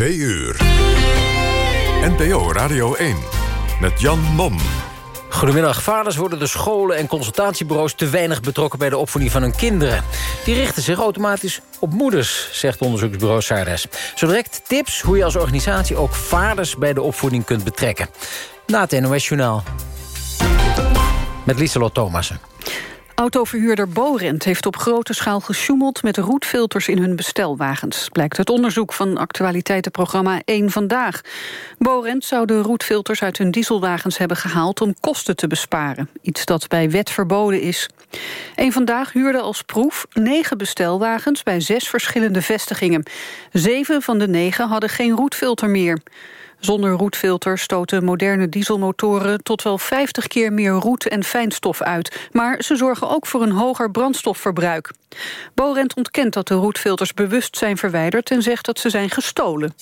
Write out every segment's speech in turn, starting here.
2 uur. NPO Radio 1 met Jan Mom. Goedemiddag. Vaders worden de scholen en consultatiebureaus... te weinig betrokken bij de opvoeding van hun kinderen. Die richten zich automatisch op moeders, zegt onderzoeksbureau Sardes. Zo direct tips hoe je als organisatie ook vaders... bij de opvoeding kunt betrekken. Na het NOS Journaal. Met Lieselot Thomassen. Autoverhuurder Borent heeft op grote schaal gesjoemeld... met roetfilters in hun bestelwagens. Blijkt uit onderzoek van actualiteitenprogramma 1 Vandaag. Borent zou de roetfilters uit hun dieselwagens hebben gehaald... om kosten te besparen. Iets dat bij wet verboden is. 1 Vandaag huurde als proef negen bestelwagens... bij zes verschillende vestigingen. Zeven van de negen hadden geen roetfilter meer. Zonder roetfilter stoten moderne dieselmotoren tot wel 50 keer meer roet en fijnstof uit. Maar ze zorgen ook voor een hoger brandstofverbruik. Borent ontkent dat de roetfilters bewust zijn verwijderd en zegt dat ze zijn gestolen.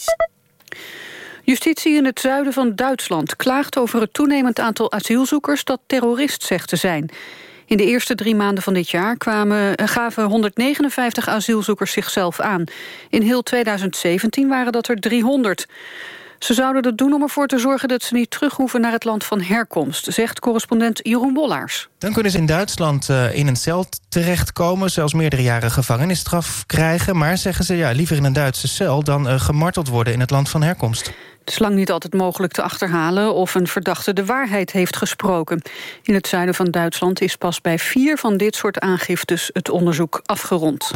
Justitie in het zuiden van Duitsland klaagt over het toenemend aantal asielzoekers dat terrorist zegt te zijn. In de eerste drie maanden van dit jaar kwamen, gaven 159 asielzoekers zichzelf aan. In heel 2017 waren dat er 300. Ze zouden dat doen om ervoor te zorgen dat ze niet terug hoeven naar het land van herkomst, zegt correspondent Jeroen Bollaars. Dan kunnen ze in Duitsland uh, in een cel terechtkomen, zelfs meerdere jaren gevangenisstraf krijgen. Maar zeggen ze ja, liever in een Duitse cel dan uh, gemarteld worden in het land van herkomst. Het is lang niet altijd mogelijk te achterhalen of een verdachte de waarheid heeft gesproken. In het zuiden van Duitsland is pas bij vier van dit soort aangiftes het onderzoek afgerond.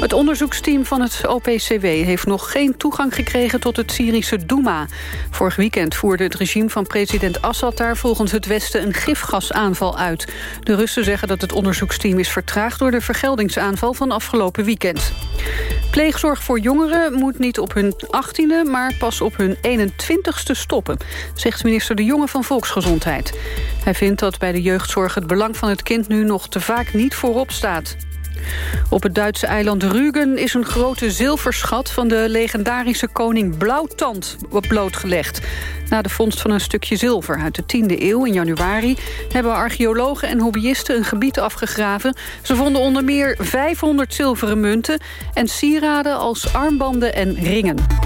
Het onderzoeksteam van het OPCW heeft nog geen toegang gekregen tot het Syrische Douma. Vorig weekend voerde het regime van president Assad daar volgens het Westen een gifgasaanval uit. De Russen zeggen dat het onderzoeksteam is vertraagd door de vergeldingsaanval van afgelopen weekend. Pleegzorg voor jongeren moet niet op hun 18e, maar pas op hun 21ste stoppen, zegt minister De Jonge van Volksgezondheid. Hij vindt dat bij de jeugdzorg het belang van het kind nu nog te vaak niet voorop staat. Op het Duitse eiland Rügen is een grote zilverschat... van de legendarische koning Blauwtand blootgelegd. Na de vondst van een stukje zilver uit de 10e eeuw in januari... hebben archeologen en hobbyisten een gebied afgegraven. Ze vonden onder meer 500 zilveren munten... en sieraden als armbanden en ringen.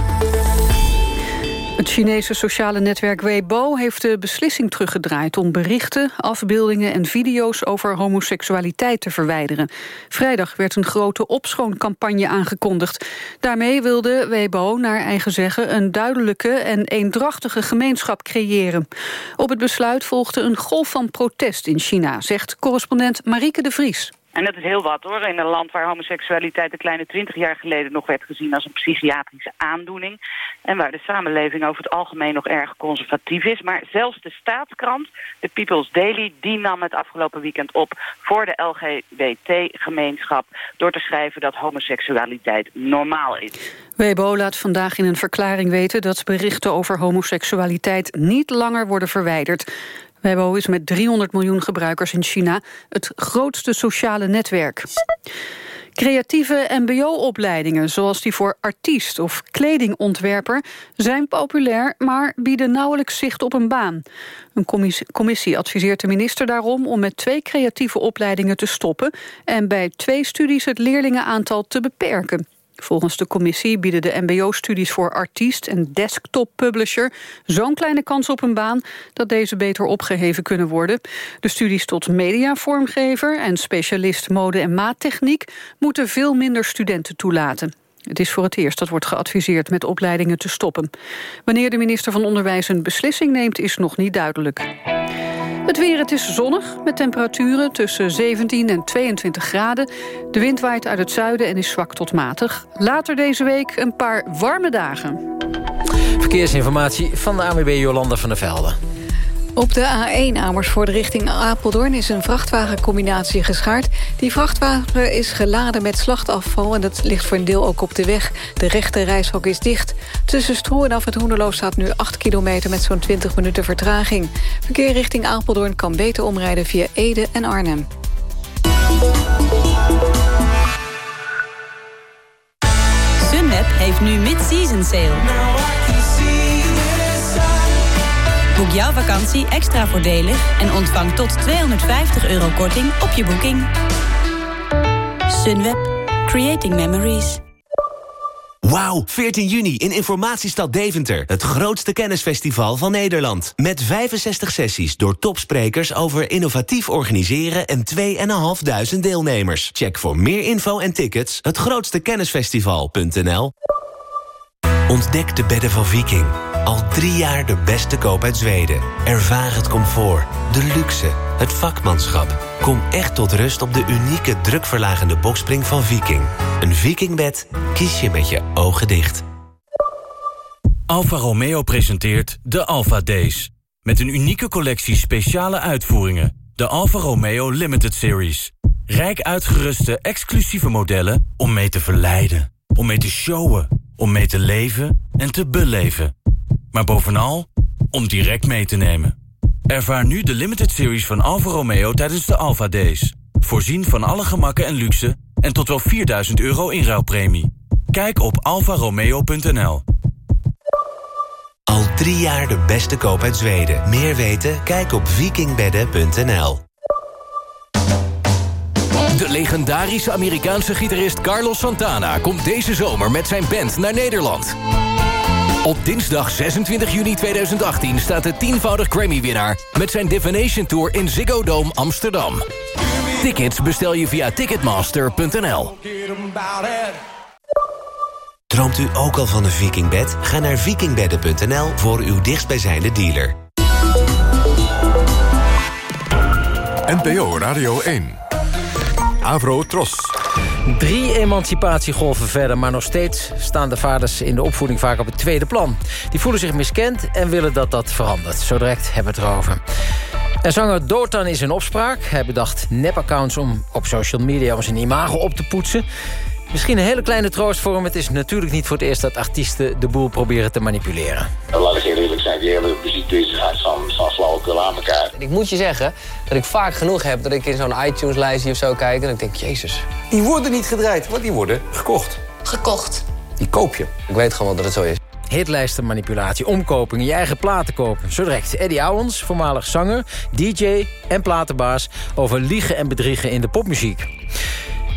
Het Chinese sociale netwerk Weibo heeft de beslissing teruggedraaid... om berichten, afbeeldingen en video's over homoseksualiteit te verwijderen. Vrijdag werd een grote opschooncampagne aangekondigd. Daarmee wilde Weibo, naar eigen zeggen... een duidelijke en eendrachtige gemeenschap creëren. Op het besluit volgde een golf van protest in China... zegt correspondent Marieke de Vries. En dat is heel wat hoor, in een land waar homoseksualiteit een kleine twintig jaar geleden nog werd gezien als een psychiatrische aandoening. En waar de samenleving over het algemeen nog erg conservatief is. Maar zelfs de staatskrant, de People's Daily, die nam het afgelopen weekend op voor de LGBT-gemeenschap. Door te schrijven dat homoseksualiteit normaal is. Weibo laat vandaag in een verklaring weten dat berichten over homoseksualiteit niet langer worden verwijderd. Weibo is met 300 miljoen gebruikers in China het grootste sociale netwerk. Creatieve mbo-opleidingen, zoals die voor artiest of kledingontwerper... zijn populair, maar bieden nauwelijks zicht op een baan. Een commissie, commissie adviseert de minister daarom om met twee creatieve opleidingen te stoppen... en bij twee studies het leerlingenaantal te beperken. Volgens de commissie bieden de mbo-studies voor artiest en desktop publisher zo'n kleine kans op een baan dat deze beter opgeheven kunnen worden. De studies tot mediavormgever en specialist mode- en maattechniek moeten veel minder studenten toelaten. Het is voor het eerst dat wordt geadviseerd met opleidingen te stoppen. Wanneer de minister van Onderwijs een beslissing neemt is nog niet duidelijk. Het weer, het is zonnig, met temperaturen tussen 17 en 22 graden. De wind waait uit het zuiden en is zwak tot matig. Later deze week een paar warme dagen. Verkeersinformatie van de ANWB Jolanda van der Velde. Op de A1 Amersfoort richting Apeldoorn is een vrachtwagencombinatie geschaard. Die vrachtwagen is geladen met slachtafval en dat ligt voor een deel ook op de weg. De rechte reishok is dicht. Tussen Stroe en af het Hoenderloo staat nu 8 kilometer met zo'n 20 minuten vertraging. Verkeer richting Apeldoorn kan beter omrijden via Ede en Arnhem. Sunweb heeft nu mid-season sale. Boek jouw vakantie extra voordelig en ontvang tot 250 euro korting op je boeking. Sunweb. Creating Memories. Wauw, 14 juni in Informatiestad Deventer. Het grootste kennisfestival van Nederland. Met 65 sessies door topsprekers over innovatief organiseren... en 2.500 deelnemers. Check voor meer info en tickets hetgrootstekennisfestival.nl Ontdek de bedden van Viking. Al drie jaar de beste koop uit Zweden. Ervaar het comfort, de luxe, het vakmanschap. Kom echt tot rust op de unieke drukverlagende bokspring van Viking. Een Vikingbed kies je met je ogen dicht. Alfa Romeo presenteert de Alfa Days. Met een unieke collectie speciale uitvoeringen. De Alfa Romeo Limited Series. Rijk uitgeruste exclusieve modellen om mee te verleiden. Om mee te showen. Om mee te leven en te beleven. Maar bovenal om direct mee te nemen. Ervaar nu de limited series van Alfa Romeo tijdens de Alfa Days. Voorzien van alle gemakken en luxe en tot wel 4000 euro inruilpremie. Kijk op alfaromeo.nl. Al drie jaar de beste koop uit Zweden. Meer weten? Kijk op vikingbedden.nl. De legendarische Amerikaanse gitarist Carlos Santana... komt deze zomer met zijn band naar Nederland. Op dinsdag 26 juni 2018 staat de tienvoudig Grammy-winnaar... met zijn Divination Tour in Ziggo Dome Amsterdam. Tickets bestel je via ticketmaster.nl. Droomt u ook al van een vikingbed? Ga naar vikingbedden.nl voor uw dichtstbijzijnde dealer. NPO Radio 1. Avro Tros. Drie emancipatiegolven verder, maar nog steeds staan de vaders in de opvoeding vaak op het tweede plan. Die voelen zich miskend en willen dat dat verandert. Zo direct hebben we het erover. En zanger Dotan is in opspraak. Hij bedacht nep-accounts om op social media om zijn imago op te poetsen. Misschien een hele kleine troost voor hem. Het is natuurlijk niet voor het eerst dat artiesten de boel proberen te manipuleren. Die hele muziekbusiness van, van flauwekul aan elkaar. Ik moet je zeggen dat ik vaak genoeg heb dat ik in zo'n iTunes-lijstje of zo kijk... en ik denk, jezus. Die worden niet gedraaid, want die worden gekocht. Gekocht. Die koop je. Ik weet gewoon wel dat het zo is. Hitlijstenmanipulatie, omkoping, je eigen platen kopen. Zo direct Eddie Owens, voormalig zanger, DJ en platenbaas... over liegen en bedriegen in de popmuziek.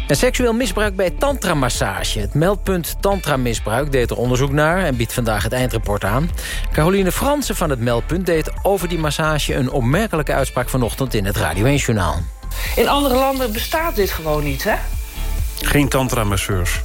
En seksueel misbruik bij tantramassage. Het meldpunt tantramisbruik deed er onderzoek naar... en biedt vandaag het eindrapport aan. Caroline Fransen van het meldpunt deed over die massage... een opmerkelijke uitspraak vanochtend in het Radio 1-journaal. In andere landen bestaat dit gewoon niet, hè? Geen tantramasseurs?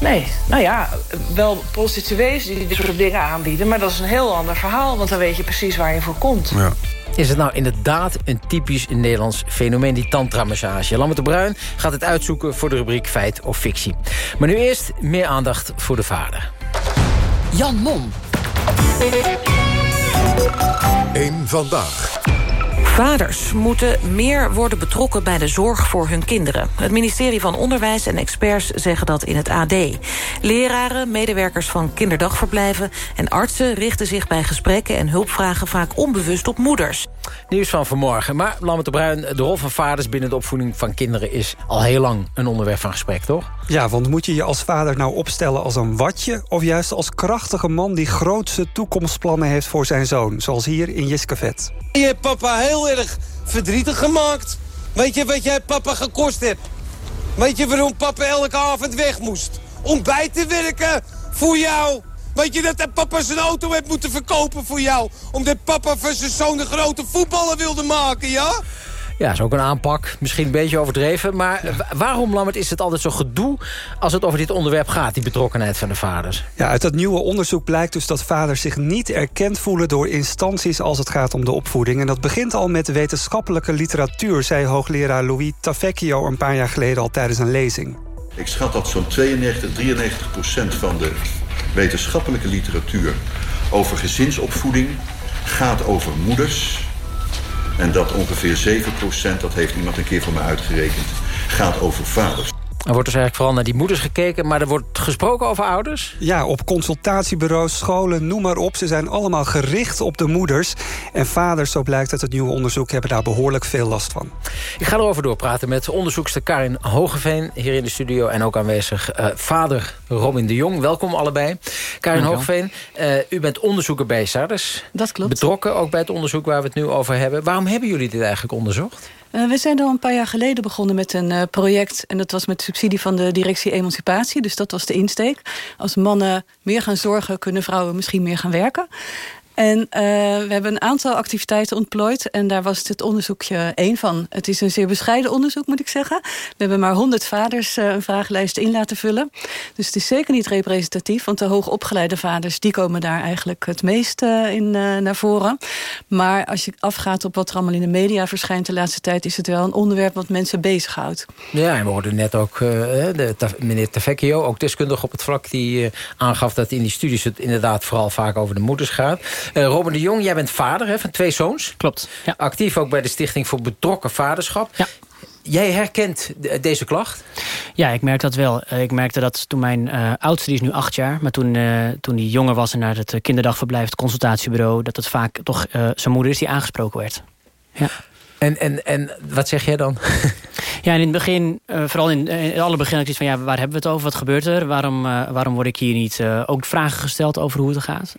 Nee, nou ja, wel prostituees die dit soort dingen aanbieden... maar dat is een heel ander verhaal, want dan weet je precies waar je voor komt. Ja. Is het nou inderdaad een typisch Nederlands fenomeen, die tantramassage? Lambert de Bruin gaat het uitzoeken voor de rubriek Feit of Fictie. Maar nu eerst meer aandacht voor de vader. Jan Mom. Eén vandaag. Vaders moeten meer worden betrokken bij de zorg voor hun kinderen. Het ministerie van Onderwijs en experts zeggen dat in het AD. Leraren, medewerkers van kinderdagverblijven en artsen... richten zich bij gesprekken en hulpvragen vaak onbewust op moeders. Nieuws van vanmorgen. Maar Lambert de Bruin, de rol van vaders binnen de opvoeding van kinderen... is al heel lang een onderwerp van gesprek, toch? Ja, want moet je je als vader nou opstellen als een watje... of juist als krachtige man die grootse toekomstplannen heeft voor zijn zoon? Zoals hier in Jiskavet. Je hebt papa heel erg verdrietig gemaakt. Weet je wat jij papa gekost hebt? Weet je waarom papa elke avond weg moest? Om bij te werken voor jou. Weet je dat papa zijn auto heeft moeten verkopen voor jou? Omdat papa van zijn zoon een grote voetballer wilde maken, ja? Ja, is ook een aanpak. Misschien een beetje overdreven. Maar waarom, Lambert, is het altijd zo gedoe... als het over dit onderwerp gaat, die betrokkenheid van de vaders? Ja, uit dat nieuwe onderzoek blijkt dus dat vaders zich niet erkend voelen... door instanties als het gaat om de opvoeding. En dat begint al met wetenschappelijke literatuur... zei hoogleraar Louis Tavecchio een paar jaar geleden al tijdens een lezing. Ik schat dat zo'n 92, 93 procent van de wetenschappelijke literatuur... over gezinsopvoeding gaat over moeders en dat ongeveer 7%, dat heeft iemand een keer voor me uitgerekend, gaat over vaders. Er wordt dus eigenlijk vooral naar die moeders gekeken... maar er wordt gesproken over ouders? Ja, op consultatiebureaus, scholen, noem maar op. Ze zijn allemaal gericht op de moeders. En vaders, zo blijkt uit het nieuwe onderzoek... hebben daar behoorlijk veel last van. Ik ga erover doorpraten met onderzoekster Karin Hogeveen... hier in de studio en ook aanwezig uh, vader Robin de Jong. Welkom allebei. Karin Hogeveen, uh, u bent onderzoeker bij SARS. Dat klopt. Betrokken ook bij het onderzoek waar we het nu over hebben. Waarom hebben jullie dit eigenlijk onderzocht? Uh, we zijn al een paar jaar geleden begonnen met een uh, project... en dat was met subsidie van de directie Emancipatie. Dus dat was de insteek. Als mannen meer gaan zorgen, kunnen vrouwen misschien meer gaan werken. En uh, we hebben een aantal activiteiten ontplooid. En daar was dit onderzoekje één van. Het is een zeer bescheiden onderzoek, moet ik zeggen. We hebben maar honderd vaders uh, een vragenlijst in laten vullen. Dus het is zeker niet representatief. Want de hoogopgeleide vaders, die komen daar eigenlijk het meest uh, in naar voren. Maar als je afgaat op wat er allemaal in de media verschijnt de laatste tijd... is het wel een onderwerp wat mensen bezighoudt. Ja, en we hoorden net ook de, meneer Tavecchio, ook deskundig op het vlak... die aangaf dat in die studies het inderdaad vooral vaak over de moeders gaat... Uh, Robin de Jong, jij bent vader hè, van twee zoons. Klopt. Ja. Actief ook bij de Stichting voor Betrokken Vaderschap. Ja. Jij herkent deze klacht? Ja, ik merk dat wel. Eh, ik merkte dat toen mijn uh, oudste, die is nu acht jaar... maar toen, uh, toen die jonger was en naar het kinderdagverblijf... het consultatiebureau... dat het vaak toch zijn moeder is die aangesproken werd. Ja. En, en, en wat zeg jij dan? Ja, in het begin, uh, vooral in, in alle begin, ik van ja, waar hebben we het over? Wat gebeurt er? Waarom, uh, waarom word ik hier niet ook vragen gesteld over hoe het gaat?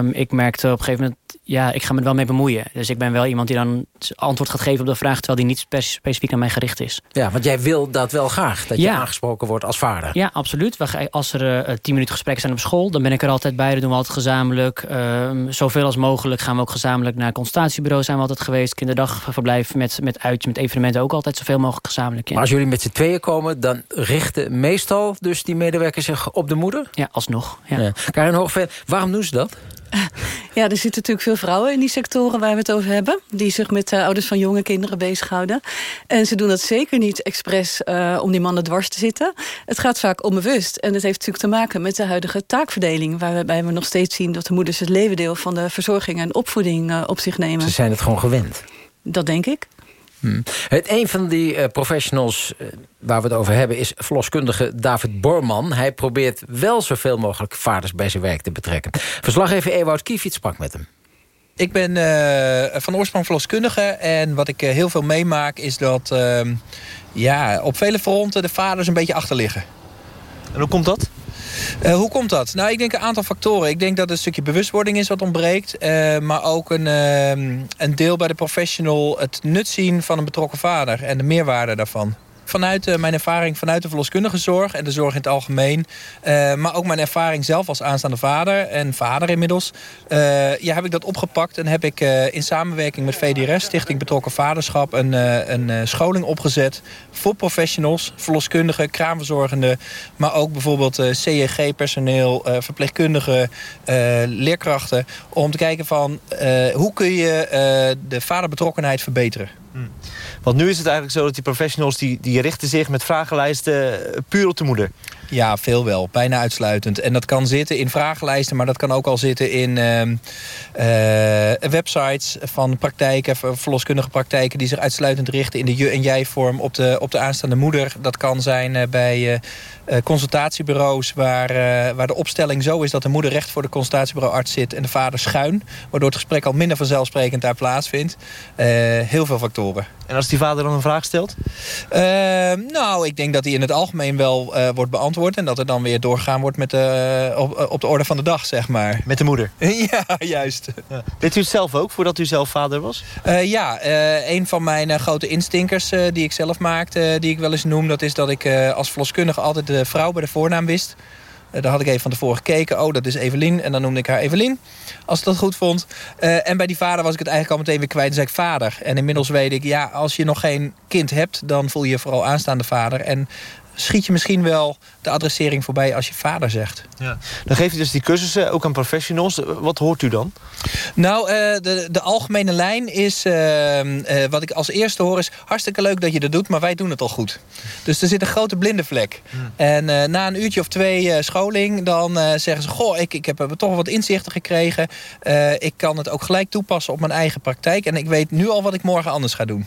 Um, ik merkte op een gegeven moment, ja, ik ga me er wel mee bemoeien. Dus ik ben wel iemand die dan antwoord gaat geven op de vraag, terwijl die niet specifiek aan mij gericht is. Ja, want jij wil dat wel graag, dat ja. je aangesproken wordt als vader. Ja, absoluut. Als er tien minuten gesprekken zijn op school, dan ben ik er altijd bij. Dat doen we altijd gezamenlijk. Um, zoveel als mogelijk gaan we ook gezamenlijk naar consultatiebureau zijn we altijd geweest. Kinderdagverblijf met, met uitje, met evenementen ook altijd zoveel mogelijk gezamenlijk. Ja. Maar als jullie met z'n tweeën komen, dan richten meestal dus die medewerkers zich op de moeder? Ja, alsnog. Ja. Ja. Karin Hoogveen, waarom doen ze dat? Ja, er zitten natuurlijk veel vrouwen in die sectoren waar we het over hebben. Die zich met uh, ouders van jonge kinderen bezighouden. En ze doen dat zeker niet expres uh, om die mannen dwars te zitten. Het gaat vaak onbewust. En dat heeft natuurlijk te maken met de huidige taakverdeling. Waarbij we nog steeds zien dat de moeders het levendeel van de verzorging en opvoeding uh, op zich nemen. Ze zijn het gewoon gewend. Dat denk ik. Hmm. Het, een van die uh, professionals uh, waar we het over hebben... is verloskundige David Borman. Hij probeert wel zoveel mogelijk vaders bij zijn werk te betrekken. Verslaggever Ewout Kiefiet sprak met hem. Ik ben uh, van oorsprong verloskundige. En wat ik heel veel meemaak is dat ehm, ja, op vele fronten de vaders een beetje achterliggen. En hoe komt dat? Uh, hoe komt dat? Nou, ik denk een aantal factoren. Ik denk dat een stukje bewustwording is wat ontbreekt. Uh, maar ook een, uh, een deel bij de professional het nut zien van een betrokken vader. En de meerwaarde daarvan vanuit uh, mijn ervaring vanuit de verloskundige zorg en de zorg in het algemeen. Uh, maar ook mijn ervaring zelf als aanstaande vader en vader inmiddels. Uh, ja, heb ik dat opgepakt en heb ik in samenwerking met VDRS, Stichting Betrokken Vaderschap, een, een scholing opgezet voor professionals, verloskundigen, kraamverzorgenden, maar ook bijvoorbeeld CEG-personeel, verpleegkundigen, leerkrachten, om te kijken van hoe kun je de vaderbetrokkenheid verbeteren. Want nu is het eigenlijk zo dat die professionals... die, die richten zich met vragenlijsten eh, puur op de moeder. Ja, veel wel. Bijna uitsluitend. En dat kan zitten in vragenlijsten, maar dat kan ook al zitten in uh, uh, websites van praktijken, verloskundige praktijken die zich uitsluitend richten in de je- en jij-vorm op de, op de aanstaande moeder. Dat kan zijn uh, bij consultatiebureaus waar, waar de opstelling zo is dat de moeder recht voor de consultatiebureauarts zit en de vader schuin. Waardoor het gesprek al minder vanzelfsprekend daar plaatsvindt. heel veel factoren. En als die vader dan een vraag stelt? nou, ik denk dat die in het algemeen wel wordt beantwoord en dat er dan weer doorgaan wordt met de, op, op de orde van de dag, zeg maar. Met de moeder? ja, juist. Ja. Deed u het zelf ook, voordat u zelf vader was? Uh, ja, uh, een van mijn uh, grote instinkers die ik zelf maakte... die ik wel eens noem, dat is dat ik als verloskundige... altijd de vrouw bij de voornaam wist... daar had ik even van tevoren gekeken. Oh, dat is Evelien. En dan noemde ik haar Evelien. Als ik dat goed vond. Uh, en bij die vader was ik het eigenlijk al meteen weer kwijt. Dan zei ik vader. En inmiddels weet ik, ja, als je nog geen kind hebt... dan voel je je vooral aanstaande vader. En schiet je misschien wel de adressering voorbij als je vader zegt. Ja. Dan geeft u dus die cursussen ook aan professionals. Wat hoort u dan? Nou, uh, de, de algemene lijn is... Uh, uh, wat ik als eerste hoor is... hartstikke leuk dat je dat doet, maar wij doen het al goed. Dus er zit een grote blinde vlek. Hmm. En na een uurtje of twee scholing... dan zeggen ze... goh, ik, ik heb toch wat inzichten gekregen. ik kan het ook gelijk toepassen op mijn eigen praktijk. En ik weet nu al wat ik morgen anders ga doen.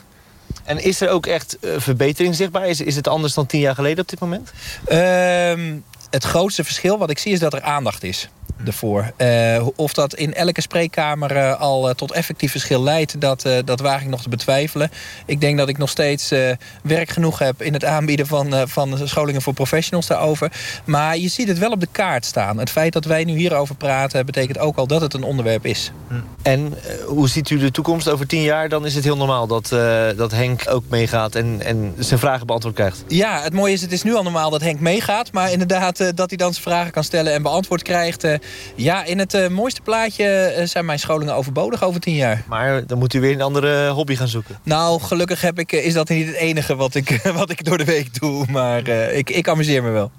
En is er ook echt uh, verbetering zichtbaar? Is, is het anders dan tien jaar geleden op dit moment? Uh, het grootste verschil wat ik zie is dat er aandacht is. Ervoor. Uh, of dat in elke spreekkamer uh, al uh, tot effectief verschil leidt... Dat, dat waag ik nog te betwijfelen. Ik denk dat ik nog steeds werk genoeg heb... in het aanbieden van, van scholingen voor professionals daarover. Maar je ziet het wel op de kaart staan. Het feit dat wij nu hierover praten... betekent ook al dat het een onderwerp is. En hoe ziet u de toekomst over tien jaar? Dan is het heel normaal dat, dat Henk ook meegaat... En, en zijn vragen beantwoord krijgt. Ja, het mooie is, het is nu al normaal dat Henk meegaat. Maar inderdaad, dat hij dan zijn vragen kan stellen en beantwoord krijgt ja, in het uh, mooiste plaatje uh, zijn mijn scholingen overbodig over tien jaar. Maar dan moet u weer een andere hobby gaan zoeken. Nou, gelukkig heb ik, is dat niet het enige wat ik, wat ik door de week doe. Maar uh, ik, ik amuseer me wel.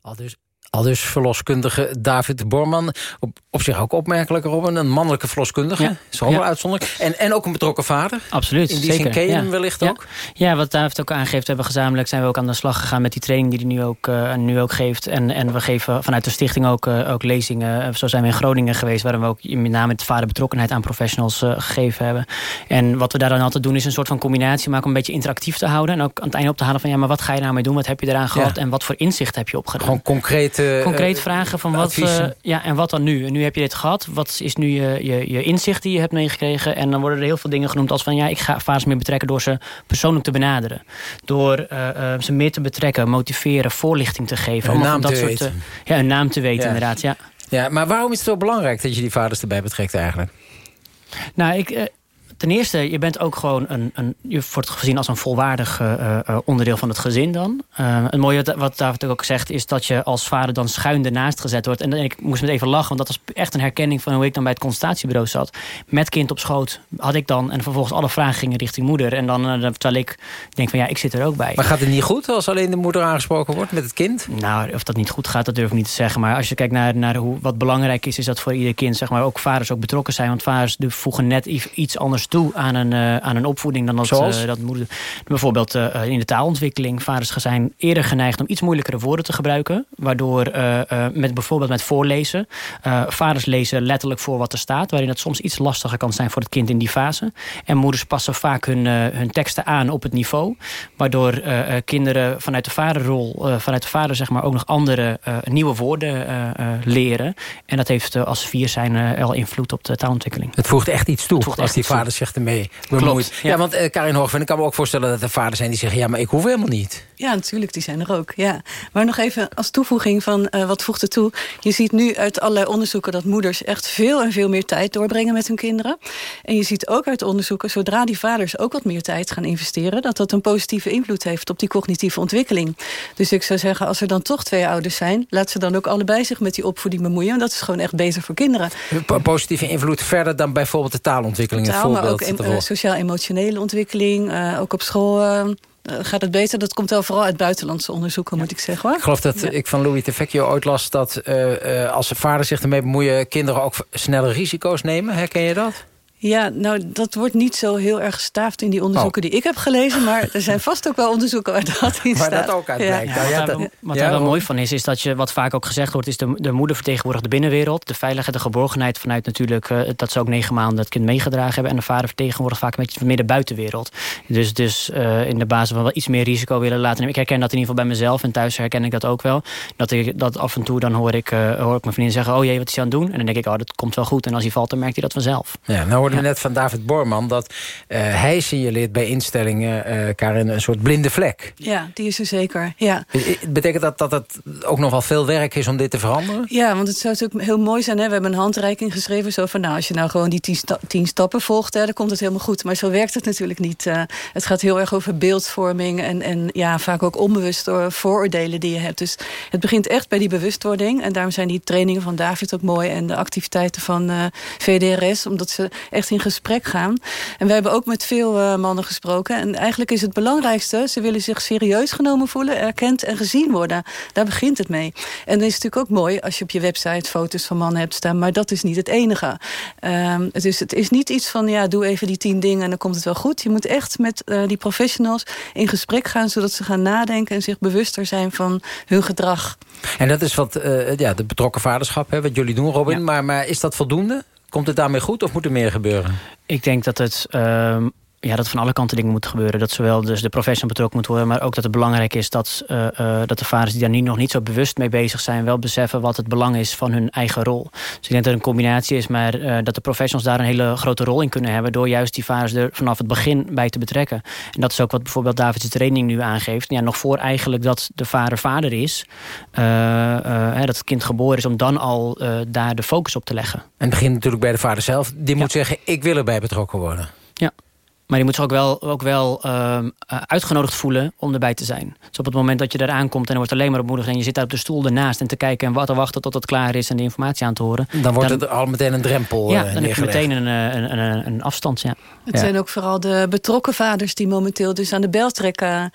Al dus al dus verloskundige David Borman. Op, op zich ook opmerkelijk, Robin. Een mannelijke verloskundige. Ja. Is wel ja. uitzonderlijk. En, en ook een betrokken vader. Absoluut, In die zeker. zin ja. wellicht ook. Ja, wat David ook aangeeft. Hebben gezamenlijk zijn we ook aan de slag gegaan met die training... die hij nu ook, uh, nu ook geeft. En, en we geven vanuit de stichting ook, uh, ook lezingen. Zo zijn we in Groningen geweest... waar we ook met name het vaderbetrokkenheid aan professionals uh, gegeven hebben. En wat we daar dan altijd doen is een soort van combinatie maken... om een beetje interactief te houden. En ook aan het einde op te halen van... ja, maar wat ga je nou mee doen? Wat heb je eraan gehad? En wat voor inzicht heb je opgedaan? Gewoon concrete... Concreet vragen van wat, uh, ja, en wat dan nu? En nu heb je dit gehad. Wat is nu je, je, je inzicht die je hebt meegekregen? En dan worden er heel veel dingen genoemd als van... ja, ik ga vaders meer betrekken door ze persoonlijk te benaderen. Door ze meer te betrekken, motiveren, voorlichting te geven. Een naam dat te soort, weten. ja, een naam te weten, ja. inderdaad. Ja. Ja, maar waarom is het zo belangrijk dat je die vaders erbij betrekt eigenlijk? Nou, ik, ten eerste, je bent ook gewoon een, een je wordt gezien als een volwaardig uh, uh, onderdeel van het gezin dan. Uh, het mooie wat, wat David ook zegt, is dat je als vader dan schuin ernaast gezet wordt. En, en ik moest met even lachen, want dat was echt een herkenning van hoe ik dan bij het consultatiebureau zat. Met kind op schoot had ik dan, en vervolgens alle vragen gingen richting moeder. En dan, terwijl ik denk van ja, ik zit er ook bij. Maar gaat het niet goed als alleen de moeder aangesproken wordt met het kind? Nou, of dat niet goed gaat, dat durf ik niet te zeggen. Maar als je kijkt naar, naar hoe, wat belangrijk is, is dat voor ieder kind, zeg maar, ook vaders ook betrokken zijn. Want vaders voegen net iets anders toe aan een, uh, aan een opvoeding dan dat, uh, dat moeder. Bijvoorbeeld uh, in de taalontwikkeling. Vaders zijn eerder geneigd om iets moeilijkere woorden te gebruiken. Waardoor met, bijvoorbeeld met voorlezen. vaders lezen letterlijk voor wat er staat. Waarin het soms iets lastiger kan zijn voor het kind in die fase. En moeders passen vaak hun, hun teksten aan op het niveau. Waardoor kinderen vanuit de vaderrol, vanuit de vader zeg maar, ook nog andere nieuwe woorden leren. En dat heeft als vier zijn al invloed op de taalontwikkeling. Het voegt echt iets toe als die vader zich ermee bemoeit. Ja. ja, want uh, Karin Hoogven, ik kan me ook voorstellen dat er vaders zijn die zeggen... ja, maar ik hoef helemaal niet. Ja, natuurlijk, die zijn er ook. Ja. Maar nog even als toevoeging van uh, wat voegt er toe. Je ziet nu uit allerlei onderzoeken dat moeders echt veel en veel meer tijd doorbrengen met hun kinderen. En je ziet ook uit onderzoeken, zodra die vaders ook wat meer tijd gaan investeren... dat dat een positieve invloed heeft op die cognitieve ontwikkeling. Dus ik zou zeggen, als er dan toch twee ouders zijn... laat ze dan ook allebei zich met die opvoeding bemoeien. En dat is gewoon echt beter voor kinderen. Positieve invloed verder dan bijvoorbeeld de taalontwikkeling? Taal, maar ook uh, sociaal-emotionele ontwikkeling. Uh, ook op school uh, gaat het beter. Dat komt wel vooral uit buitenlandse onderzoeken, ja. moet ik zeggen. Hoor. Ik geloof dat ja. ik van Louis Tefecchio ooit las... dat uh, als de vader zich ermee bemoeien... kinderen ook sneller risico's nemen. Herken je dat? Ja, nou, dat wordt niet zo heel erg gestaafd in die onderzoeken oh. die ik heb gelezen. Maar er zijn vast ook wel onderzoeken waar dat in staat. Waar dat ook uit blijkt. Ja. Ja, wat daar, wat daar wel mooi van is, is dat je, wat vaak ook gezegd wordt... is de, de moeder vertegenwoordigt de binnenwereld. De veiligheid, de geborgenheid vanuit natuurlijk... Uh, dat ze ook negen maanden het kind meegedragen hebben. En de vader vertegenwoordigt vaak een beetje meer de buitenwereld. Dus, dus uh, in de basis van wel iets meer risico willen laten nemen. Ik herken dat in ieder geval bij mezelf. En thuis herken ik dat ook wel. Dat, ik, dat af en toe dan hoor ik, uh, hoor ik mijn vriendin zeggen... oh jee, wat is hij aan het doen? En dan denk ik, oh, dat komt wel goed. En als hij valt, dan merkt hij dat vanzelf. Ja, nou hoorden we net van David Borman... dat uh, hij signaleert bij instellingen, uh, Karin, een soort blinde vlek. Ja, die is er zeker, ja. Betekent dat dat het ook nog wel veel werk is om dit te veranderen? Ja, want het zou natuurlijk heel mooi zijn. Hè? We hebben een handreiking geschreven. Zo van, nou, als je nou gewoon die tien, sta tien stappen volgt... Hè, dan komt het helemaal goed. Maar zo werkt het natuurlijk niet. Uh, het gaat heel erg over beeldvorming... en, en ja, vaak ook onbewust door vooroordelen die je hebt. Dus het begint echt bij die bewustwording. En daarom zijn die trainingen van David ook mooi... en de activiteiten van VDRS, omdat ze echt in gesprek gaan. En we hebben ook met veel uh, mannen gesproken. En eigenlijk is het belangrijkste... ze willen zich serieus genomen voelen, erkend en gezien worden. Daar begint het mee. En dan is het natuurlijk ook mooi als je op je website foto's van mannen hebt staan. Maar dat is niet het enige. Um, het, is, het is niet iets van, ja, doe even die tien dingen en dan komt het wel goed. Je moet echt met uh, die professionals in gesprek gaan... zodat ze gaan nadenken en zich bewuster zijn van hun gedrag. En dat is wat uh, ja, de betrokken vaderschap, hè, wat jullie doen, Robin. Ja. Maar, maar is dat voldoende? Komt het daarmee goed of moet er meer gebeuren? Ik denk dat het... Uh, ja, dat van alle kanten dingen moeten gebeuren. Dat zowel dus de professional betrokken moet worden... maar ook dat het belangrijk is dat, uh, uh, dat de vaders die daar niet, nog niet zo bewust mee bezig zijn... wel beseffen wat het belang is van hun eigen rol. Dus ik denk dat het een combinatie is... maar uh, dat de professionals daar een hele grote rol in kunnen hebben... door juist die vaders er vanaf het begin bij te betrekken. En dat is ook wat bijvoorbeeld David's training nu aangeeft. Ja, nog voor eigenlijk dat de vader vader is... dat het kind geboren is, om dan al daar de focus op te leggen. En het begint natuurlijk bij de vader zelf. Die moet zeggen, ik wil erbij betrokken worden. Ja. Maar je moet zich ook wel, ook wel uh, uitgenodigd voelen om erbij te zijn. Dus op het moment dat je daar aankomt en er wordt alleen maar opmoedigd... en je zit daar op de stoel ernaast en te kijken en wat te wachten tot het klaar is... en de informatie aan te horen. Dan wordt het al meteen een drempel Ja, uh, dan heb je meteen een, een, een, een afstand, ja. Het ja. zijn ook vooral de betrokken vaders die momenteel dus aan de bel trekken.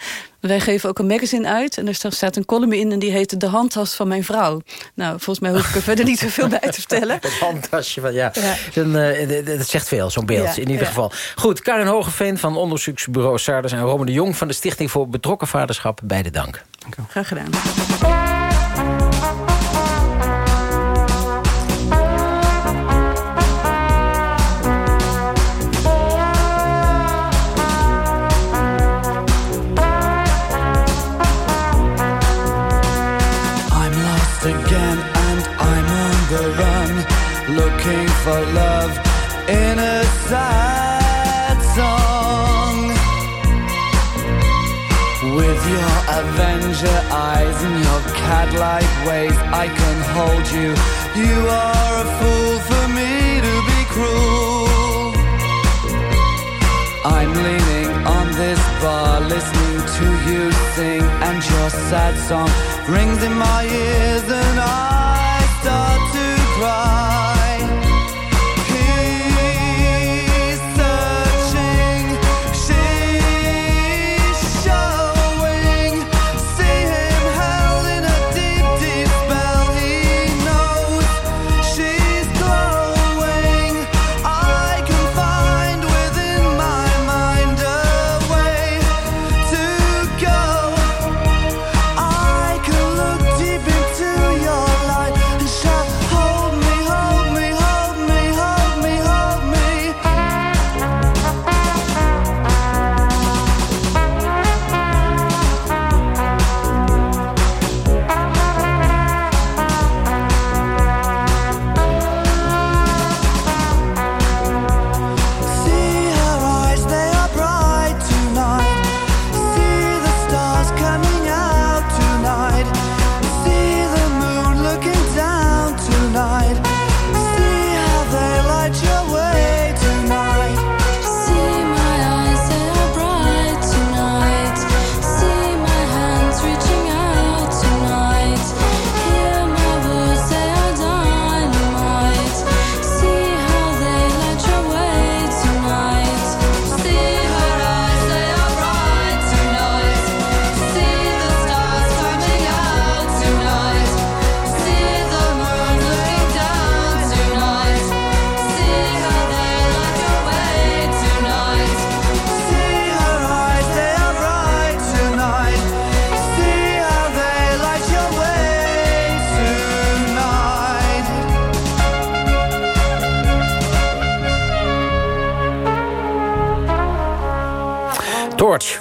Wij geven ook een magazine uit en er staat een column in... en die heet De handtas van mijn vrouw. Nou, volgens mij hoef ik er verder niet zoveel bij te vertellen. Het handtasje van, ja. ja. Dan, uh, dat zegt veel, zo'n beeld, ja, in ieder ja. geval. Goed, Karin Hogeveen van onderzoeksbureau Sarders... en Rome de Jong van de Stichting voor Betrokken Vaderschap. Beide dank. dank Graag gedaan. Ways, I can hold you. You are a fool for me to be cruel. I'm leaning on this bar, listening to you sing, and your sad song rings in my ears, and I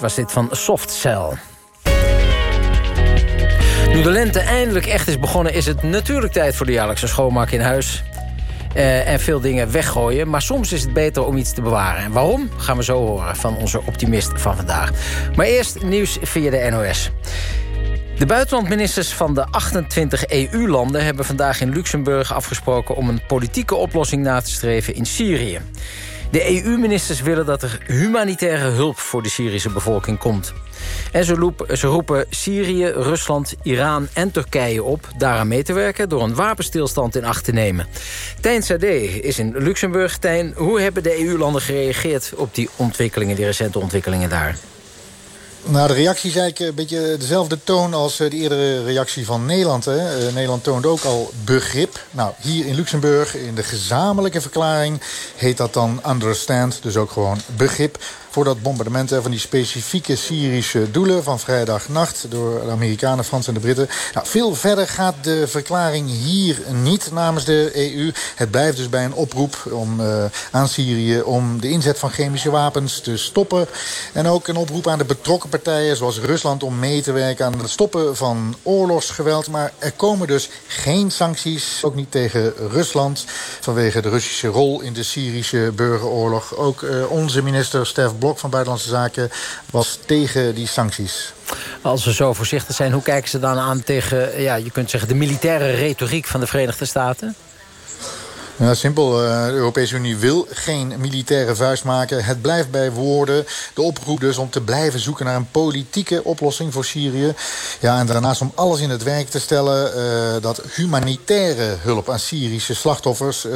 was dit van Soft Cell. Nu de lente eindelijk echt is begonnen... is het natuurlijk tijd voor de jaarlijkse schoonmaak in huis. Uh, en veel dingen weggooien. Maar soms is het beter om iets te bewaren. En waarom? Gaan we zo horen van onze optimist van vandaag. Maar eerst nieuws via de NOS. De buitenlandministers van de 28 EU-landen hebben vandaag in Luxemburg afgesproken... om een politieke oplossing na te streven in Syrië. De EU-ministers willen dat er humanitaire hulp voor de Syrische bevolking komt. En ze, ze roepen Syrië, Rusland, Iran en Turkije op... daaraan mee te werken door een wapenstilstand in acht te nemen. Tijn Sade is in Luxemburg. Tijn, hoe hebben de EU-landen gereageerd op die ontwikkelingen... die recente ontwikkelingen daar? Nou, de reactie is eigenlijk een beetje dezelfde toon als de eerdere reactie van Nederland. Hè. Uh, Nederland toonde ook al begrip. Nou, hier in Luxemburg, in de gezamenlijke verklaring, heet dat dan understand. Dus ook gewoon begrip voor dat bombardement van die specifieke Syrische doelen van vrijdagnacht door de Amerikanen, Fransen en de Britten. Nou, veel verder gaat de verklaring hier niet namens de EU. Het blijft dus bij een oproep om, uh, aan Syrië om de inzet van chemische wapens te stoppen. En ook een oproep aan de betrokken partijen zoals Rusland om mee te werken aan het stoppen van oorlogsgeweld. Maar er komen dus geen sancties, ook niet tegen Rusland, vanwege de Russische rol in de Syrische burgeroorlog. Ook uh, onze minister Stef Blok van Buitenlandse Zaken was tegen die sancties. Als ze zo voorzichtig zijn, hoe kijken ze dan aan tegen... Ja, je kunt zeggen, de militaire retoriek van de Verenigde Staten? Ja, simpel. Eh, de Europese Unie wil geen militaire vuist maken. Het blijft bij woorden. De oproep dus om te blijven zoeken naar een politieke oplossing voor Syrië. Ja, en daarnaast om alles in het werk te stellen... Uh, dat humanitaire hulp aan Syrische slachtoffers uh,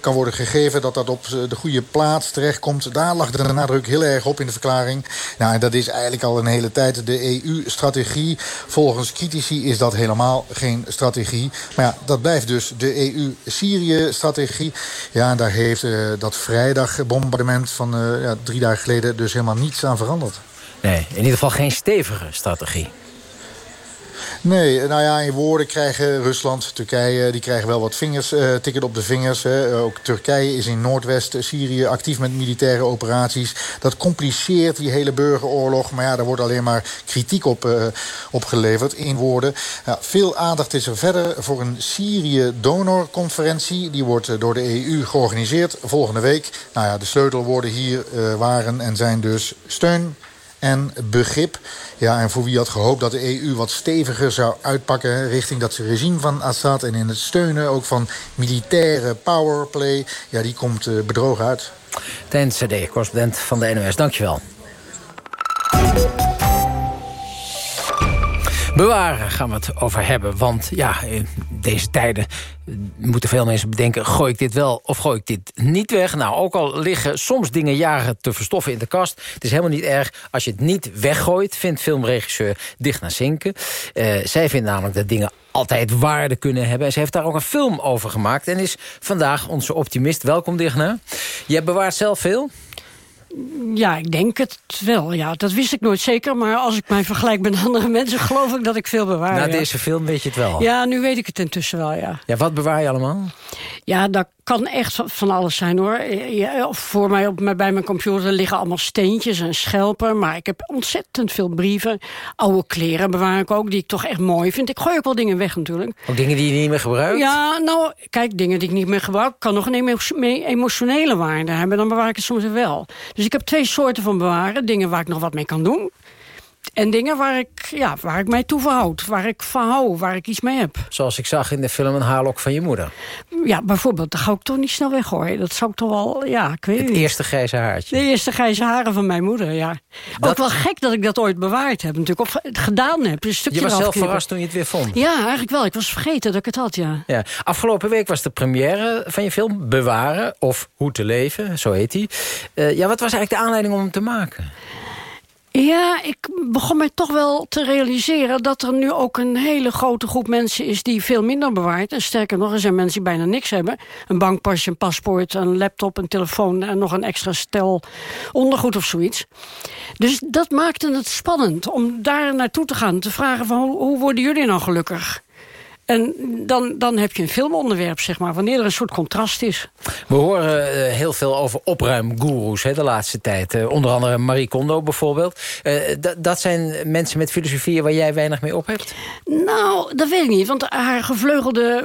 kan worden gegeven. Dat dat op de goede plaats terechtkomt. Daar lag de nadruk heel erg op in de verklaring. Nou, en dat is eigenlijk al een hele tijd de EU-strategie. Volgens critici is dat helemaal geen strategie. Maar ja, dat blijft dus de EU-Syrië-strategie strategie. Ja, daar heeft uh, dat vrijdagbombardement van uh, ja, drie dagen geleden dus helemaal niets aan veranderd. Nee, in ieder geval geen stevige strategie. Nee, nou ja, in woorden krijgen Rusland, Turkije... die krijgen wel wat vingers, uh, tikken op de vingers. Hè. Ook Turkije is in Noordwest-Syrië actief met militaire operaties. Dat compliceert die hele burgeroorlog. Maar ja, daar wordt alleen maar kritiek op, uh, op geleverd in woorden. Ja, veel aandacht is er verder voor een Syrië-donorconferentie. Die wordt door de EU georganiseerd volgende week. Nou ja, de sleutelwoorden hier waren en zijn dus steun en begrip. Ja, en voor wie had gehoopt dat de EU wat steviger zou uitpakken... richting dat regime van Assad en in het steunen ook van militaire powerplay... ja, die komt uh, bedrogen uit. Ten CD, correspondent van de NOS. Dankjewel. Bewaren gaan we het over hebben. Want ja, in deze tijden moeten veel mensen bedenken... gooi ik dit wel of gooi ik dit niet weg? Nou, ook al liggen soms dingen jaren te verstoffen in de kast... het is helemaal niet erg als je het niet weggooit... vindt filmregisseur naar Zinken. Uh, zij vindt namelijk dat dingen altijd waarde kunnen hebben. En ze heeft daar ook een film over gemaakt... en is vandaag onze optimist. Welkom, Digna. Je bewaart zelf veel? Ja, ik denk het wel. Ja, dat wist ik nooit zeker. Maar als ik mij vergelijk met andere mensen... geloof ik dat ik veel bewaar. Na ja. deze film weet je het wel? Ja, nu weet ik het intussen wel, ja. Ja, wat bewaar je allemaal? Ja, dat kan echt van alles zijn, hoor. Ja, voor mij op, bij mijn computer liggen allemaal steentjes en schelpen. Maar ik heb ontzettend veel brieven. Oude kleren bewaar ik ook, die ik toch echt mooi vind. Ik gooi ook wel dingen weg, natuurlijk. Ook dingen die je niet meer gebruikt? Ja, nou, kijk, dingen die ik niet meer gebruik... kan nog een emotionele waarde hebben. Dan bewaar ik het soms wel. Dus ik heb twee soorten van bewaren. Dingen waar ik nog wat mee kan doen. En dingen waar ik, ja, waar ik mij toe verhoud. Waar ik van hou, waar ik iets mee heb. Zoals ik zag in de film Een haarlok van je moeder. Ja, bijvoorbeeld. Dat ga ik toch niet snel weggooien. Dat zou ik toch wel, ja, ik weet Het niet. eerste grijze haartje. De eerste grijze haren van mijn moeder, ja. Dat... Ook wel gek dat ik dat ooit bewaard heb natuurlijk. Of gedaan heb. Een stukje je was zelf verrast toen je het weer vond. Ja, eigenlijk wel. Ik was vergeten dat ik het had, ja. Ja. Afgelopen week was de première van je film Bewaren. Of Hoe te leven, zo heet hij. Uh, ja, wat was eigenlijk de aanleiding om hem te maken? Ja, ik begon mij toch wel te realiseren... dat er nu ook een hele grote groep mensen is die veel minder bewaart. En sterker nog, er zijn mensen die bijna niks hebben. Een bankpasje, een paspoort, een laptop, een telefoon... en nog een extra stel ondergoed of zoiets. Dus dat maakte het spannend om daar naartoe te gaan. Te vragen van, hoe worden jullie nou gelukkig? En dan, dan heb je een filmonderwerp, zeg maar, wanneer er een soort contrast is. We horen uh, heel veel over opruimgoeroes de laatste tijd. Uh, onder andere Marie Kondo bijvoorbeeld. Uh, dat zijn mensen met filosofieën waar jij weinig mee op hebt? Nou, dat weet ik niet. Want haar gevleugelde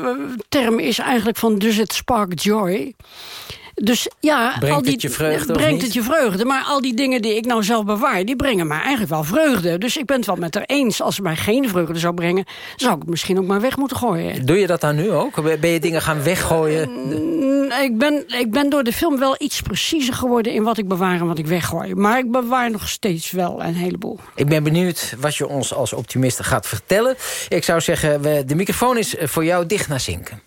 term is eigenlijk van... does it spark joy? Dus ja, brengt al die, het je vreugde brengt het je vreugde. Maar al die dingen die ik nou zelf bewaar, die brengen mij eigenlijk wel vreugde. Dus ik ben het wel met haar eens. Als het mij geen vreugde zou brengen, zou ik het misschien ook maar weg moeten gooien. Doe je dat dan nu ook? Ben je dingen gaan weggooien? Uh, ik, ben, ik ben door de film wel iets preciezer geworden in wat ik bewaar en wat ik weggooi. Maar ik bewaar nog steeds wel een heleboel. Ik ben benieuwd wat je ons als optimiste gaat vertellen. Ik zou zeggen, de microfoon is voor jou dicht naar zinken.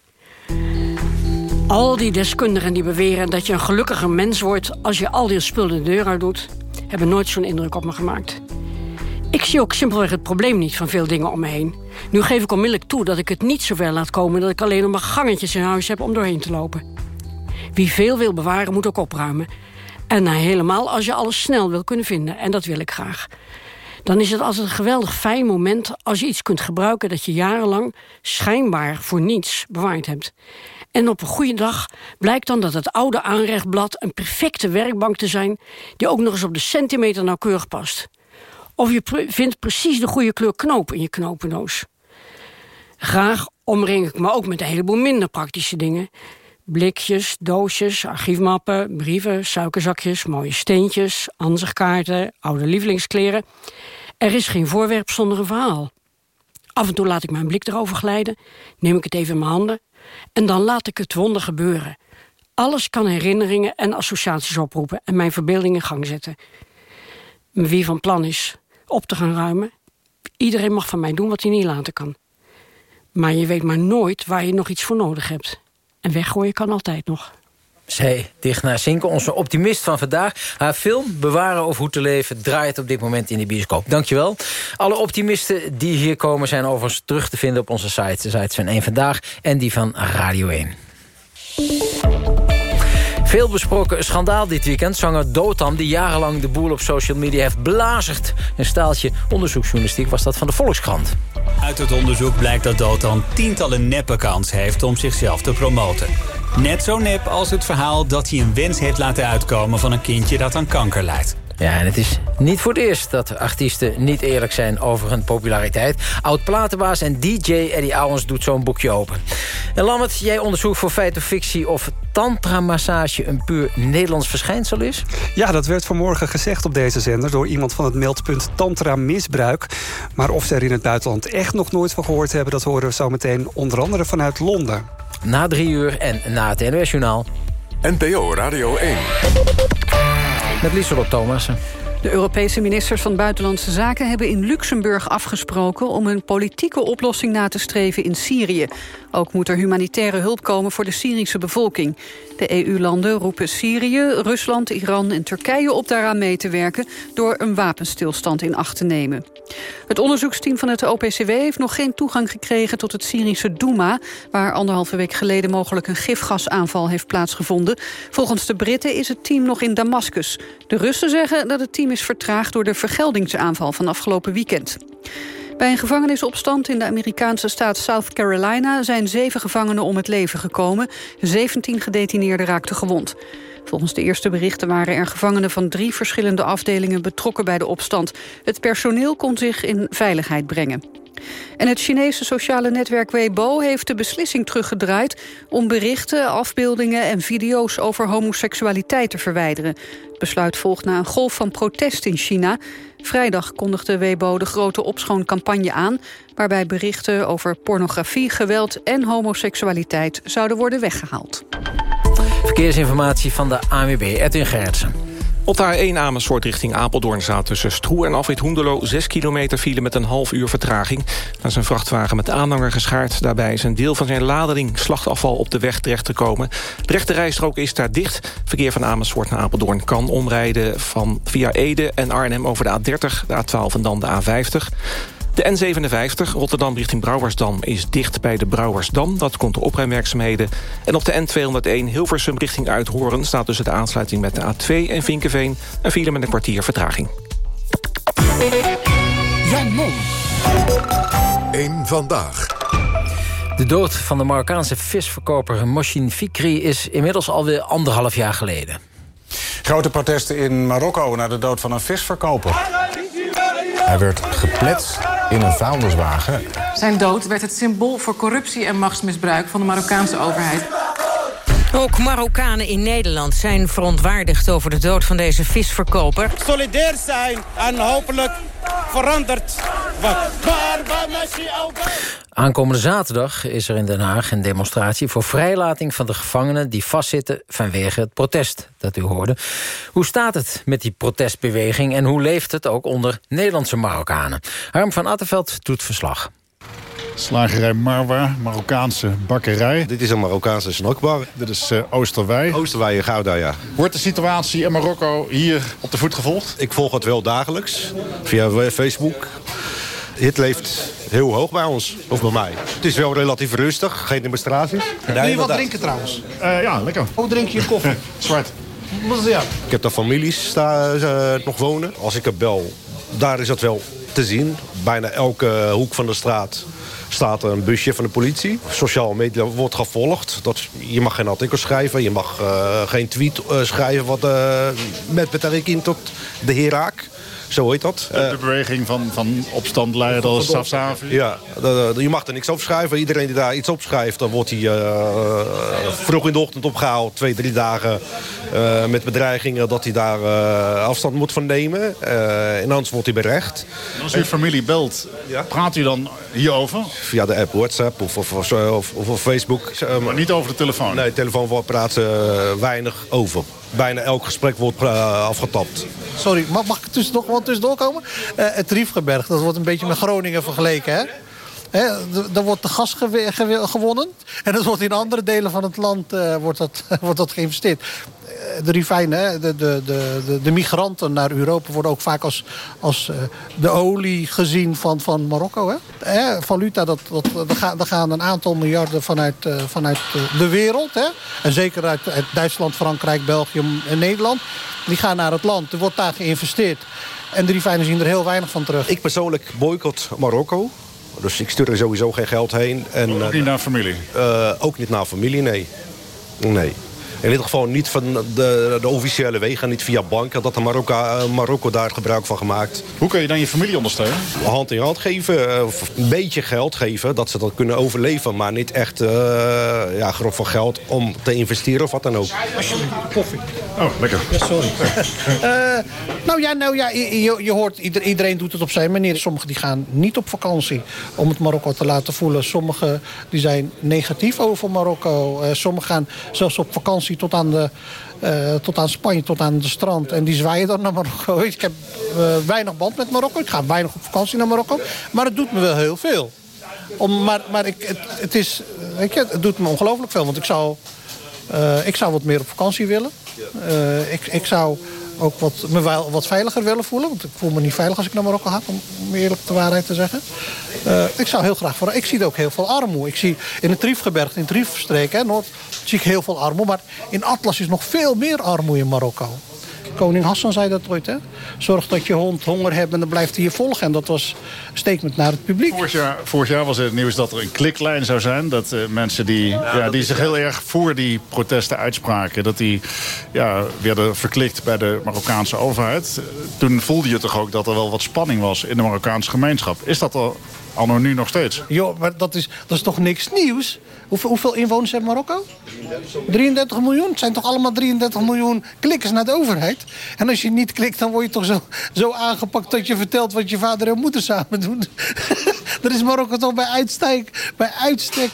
Al die deskundigen die beweren dat je een gelukkiger mens wordt... als je al die spullen de deur uit doet... hebben nooit zo'n indruk op me gemaakt. Ik zie ook simpelweg het probleem niet van veel dingen om me heen. Nu geef ik onmiddellijk toe dat ik het niet zover laat komen... dat ik alleen nog maar gangetjes in huis heb om doorheen te lopen. Wie veel wil bewaren, moet ook opruimen. En helemaal als je alles snel wil kunnen vinden. En dat wil ik graag. Dan is het altijd een geweldig fijn moment als je iets kunt gebruiken... dat je jarenlang schijnbaar voor niets bewaard hebt. En op een goede dag blijkt dan dat het oude aanrechtblad... een perfecte werkbank te zijn... die ook nog eens op de centimeter nauwkeurig past. Of je vindt precies de goede kleur knoop in je knopendoos. Graag omring ik me ook met een heleboel minder praktische dingen. Blikjes, doosjes, archiefmappen, brieven, suikerzakjes... mooie steentjes, ansichtkaarten, oude lievelingskleren. Er is geen voorwerp zonder een verhaal. Af en toe laat ik mijn blik erover glijden, neem ik het even in mijn handen... en dan laat ik het wonder gebeuren. Alles kan herinneringen en associaties oproepen... en mijn verbeelding in gang zetten. Wie van plan is op te gaan ruimen... iedereen mag van mij doen wat hij niet laten kan. Maar je weet maar nooit waar je nog iets voor nodig hebt. En weggooien kan altijd nog. Zij, Digna Sinke, onze optimist van vandaag. Haar film Bewaren of Hoe te leven draait op dit moment in de bioscoop. Dankjewel. Alle optimisten die hier komen zijn overigens terug te vinden op onze site. De sites van 1 Vandaag en die van Radio 1. Veel besproken schandaal dit weekend. Zanger Dotam, die jarenlang de boel op social media heeft belazerd. Een staaltje onderzoeksjournalistiek was dat van de Volkskrant. Uit het onderzoek blijkt dat Dotan tientallen nep-accounts heeft om zichzelf te promoten. Net zo nep als het verhaal dat hij een wens heeft laten uitkomen van een kindje dat aan kanker lijdt. Ja, en het is niet voor het eerst dat artiesten niet eerlijk zijn over hun populariteit. Oud-platenbaas en DJ Eddie Owens doet zo'n boekje open. En Lammert, jij onderzoekt voor feit of fictie of tantra-massage een puur Nederlands verschijnsel is? Ja, dat werd vanmorgen gezegd op deze zender... door iemand van het meldpunt Tantra-misbruik. Maar of ze er in het buitenland echt nog nooit van gehoord hebben... dat horen we zo meteen onder andere vanuit Londen. Na drie uur en na het NOS-journaal. NPO Radio 1. Met Lieselot Thomassen. De Europese ministers van Buitenlandse Zaken hebben in Luxemburg afgesproken om een politieke oplossing na te streven in Syrië. Ook moet er humanitaire hulp komen voor de Syrische bevolking. De EU-landen roepen Syrië, Rusland, Iran en Turkije op daaraan mee te werken door een wapenstilstand in acht te nemen. Het onderzoeksteam van het OPCW heeft nog geen toegang gekregen tot het Syrische Douma, waar anderhalve week geleden mogelijk een gifgasaanval heeft plaatsgevonden. Volgens de Britten is het team nog in Damascus. De Russen zeggen dat het team is vertraagd door de vergeldingsaanval van afgelopen weekend. Bij een gevangenisopstand in de Amerikaanse staat South Carolina... zijn zeven gevangenen om het leven gekomen. 17 gedetineerden raakten gewond. Volgens de eerste berichten waren er gevangenen van drie verschillende afdelingen betrokken bij de opstand. Het personeel kon zich in veiligheid brengen. En het Chinese sociale netwerk Weibo heeft de beslissing teruggedraaid... om berichten, afbeeldingen en video's over homoseksualiteit te verwijderen. Het besluit volgt na een golf van protest in China. Vrijdag kondigde Weibo de grote opschooncampagne aan... waarbij berichten over pornografie, geweld en homoseksualiteit... zouden worden weggehaald. Verkeersinformatie van de ANWB, Edwin Gerritsen. Op de A1 Amersfoort richting Apeldoorn staat tussen Stroe en Afrit Hoendelo 6 kilometer file met een half uur vertraging. Dat is een vrachtwagen met aanhanger geschaard. Daarbij is een deel van zijn lading slachtafval op de weg terecht te komen. De rechte rijstrook is daar dicht. Verkeer van Amersfoort naar Apeldoorn kan omrijden van via Ede en Arnhem over de A30, de A12 en dan de A50. De N57 Rotterdam richting Brouwersdam is dicht bij de Brouwersdam. Dat komt door opruimwerkzaamheden. En op de N201 Hilversum richting Uithoren... staat tussen de aansluiting met de A2 en Vinkenveen... een file met een kwartier vertraging. Jan. Eén vandaag. De dood van de Marokkaanse visverkoper Moshin Fikri... is inmiddels alweer anderhalf jaar geleden. Grote protesten in Marokko na de dood van een visverkoper. Hij werd gepletst in een vuilniswagen. Zijn dood werd het symbool voor corruptie en machtsmisbruik van de Marokkaanse overheid. Ook Marokkanen in Nederland zijn verontwaardigd over de dood van deze visverkoper. Solidair zijn en hopelijk verandert wat. Aankomende zaterdag is er in Den Haag een demonstratie... voor vrijlating van de gevangenen die vastzitten vanwege het protest dat u hoorde. Hoe staat het met die protestbeweging en hoe leeft het ook onder Nederlandse Marokkanen? Harm van Attenveld doet verslag. Slagerij Marwa, Marokkaanse bakkerij. Dit is een Marokkaanse snackbar. Dit is uh, Oosterwij. Oosterwij in Gouda, ja. Wordt de situatie in Marokko hier op de voet gevolgd? Ik volg het wel dagelijks, via Facebook. Het leeft heel hoog bij ons, of bij mij. Het is wel relatief rustig, geen demonstraties. Wil je wat drinken trouwens? Uh, ja, lekker. Hoe drink je je koffie? Zwart. Ik heb daar families daar eh, nog wonen. Als ik er bel, daar is dat wel te zien. Bijna elke hoek van de straat staat er een busje van de politie. Sociale media wordt gevolgd. Dat, je mag geen artikel schrijven, je mag eh, geen tweet eh, schrijven... Wat, eh, met betrekking tot de Heraak. Zo heet dat. De, de beweging van, van opstandleiders, Safsavi. Ja, de- je mag er niks op schrijven. Iedereen die daar iets op schrijft, dan wordt hij eh, vroeg in de ochtend opgehaald. Twee, drie dagen eh, met bedreigingen dat hij daar eh, afstand moet van nemen. Eh, en anders wordt hij berecht. Als uw familie belt, praat u dan hierover? Via de app WhatsApp of, of, of, of, Facebook. Maar niet over de telefoon? Nee, telefoon eh, weinig over. Bijna elk gesprek wordt eh, afgetapt. Sorry, mag, mag ik tussendoor, gewoon tussendoor komen? Eh, het Riefgeberg, dat wordt een beetje met Groningen vergeleken, hè? Hè, d- Daar wordt de gas gewonnen. En dat wordt in andere delen van het land eh, wordt dat, wordt dat geïnvesteerd. Eh, De rivijnen, hè, de, de, de, de, de migranten naar Europa... worden ook vaak als, als eh, de olie gezien van, van Marokko. Hè? Hè, valuta, dat, dat, er, gaan, er gaan een aantal miljarden vanuit, eh, vanuit eh, de wereld. Hè? En zeker uit, uit Duitsland, Frankrijk, België en Nederland. Die gaan naar het land. Er wordt daar geïnvesteerd. En de rivijnen zien er heel weinig van terug. Ik persoonlijk boycott Marokko. Dus ik stuur er sowieso geen geld heen. En, Ook niet naar familie? Eh, ook niet naar familie, nee. Nee. In ieder geval niet van de, de officiële wegen, niet via banken. Dat de Marokko, eh, Marokko daar gebruik van gemaakt. Hoe kun je dan je familie ondersteunen? Hand in hand geven, eh, of een beetje geld geven, dat ze dat kunnen overleven. Maar niet echt eh ja, grof van geld om te investeren of wat dan ook. Koffie. Oh, lekker. sorry. Eh, nou ja, nou ja je, je- je hoort, ieder- iedereen doet het op zijn manier. Sommigen die gaan niet op vakantie om het Marokko te laten voelen. Sommigen die zijn negatief over Marokko. Eh sommigen gaan zelfs op vakantie tot aan, de, eh, tot aan Spanje, tot aan de strand. En die zwaaien dan naar Marokko. Ik heb weinig band met Marokko. Ik ga weinig op vakantie naar Marokko. Maar het doet me wel heel veel. Om, maar maar ik, het, het, is, weet je, het doet me ongelooflijk veel. Want ik zou, ik zou wat meer op vakantie willen. Ik, ik zou ook wat, me wel wat veiliger willen voelen. Want ik voel me niet veilig als ik naar Marokko ga, om eerlijk de waarheid te zeggen. Eh, ik zou heel graag voor. Ik zie ook heel veel armoede. Ik zie in het Triefgebergte, in het Triefstreek, hè, Noord, zie ik heel veel armoede. Maar in Atlas is nog veel meer armoede in Marokko. Koning Hassan zei dat ooit, hè? Zorg dat je hond honger hebt en dan blijft hij je volgen. En dat was een statement naar het publiek. Vorig jaar, vorig jaar was het nieuws dat er een kliklijn zou zijn. Dat eh, mensen die, ja, die zich heel erg voor die protesten uitspraken... dat die ja, werden verklikt bij de Marokkaanse overheid. Toen voelde je toch ook dat er wel wat spanning was in de Marokkaanse gemeenschap. Is dat er anno nu nog steeds? Joh, maar dat is, dat is toch niks nieuws? Hoeveel, hoeveel inwoners heeft Marokko? 33 miljoen. Het zijn toch allemaal 33 miljoen klikkers naar de overheid? En als je niet klikt, dan word je toch zo, zo aangepakt... dat je vertelt wat je vader en moeder samen doen. Daar is Marokko toch bij uitstek, bij uitstek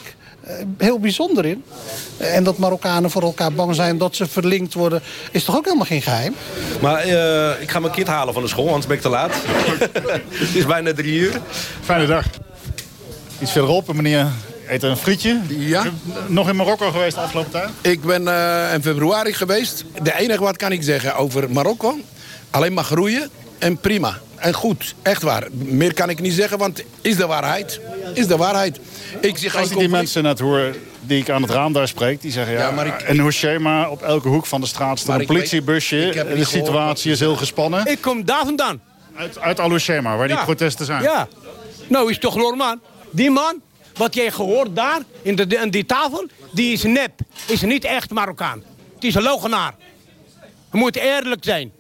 heel bijzonder in. En dat Marokkanen voor elkaar bang zijn dat ze verlinkt worden... is toch ook helemaal geen geheim? Maar eh, ik ga mijn kind halen van de school, anders ben ik te laat. Het is bijna drie uur. Fijne dag. Iets verderop, meneer eet een frietje. Ja. Nog in Marokko geweest de afgelopen tijd? Ik ben eh, in februari geweest. De enige wat kan ik zeggen over Marokko. Alleen maar groeien en prima. En goed, echt waar. Meer kan ik niet zeggen, want is de waarheid. Is de waarheid. Ik zie geen Als ik die mensen net hoor die ik aan het raam daar spreek... die zeggen, ja, Ja, maar ik- in Hoshema op elke hoek van de straat staat een politiebusje. ik de gehoord situatie is heel gespannen. Ik kom daar vandaan. Uit, uit Al-Hoshema, waar die protesten zijn. Ja. Nou, is toch normaal? Die man, wat jij gehoord daar, in, de, in die tafel, die is nep. Is niet echt Marokkaan. Het is een logenaar. Je moet eerlijk zijn.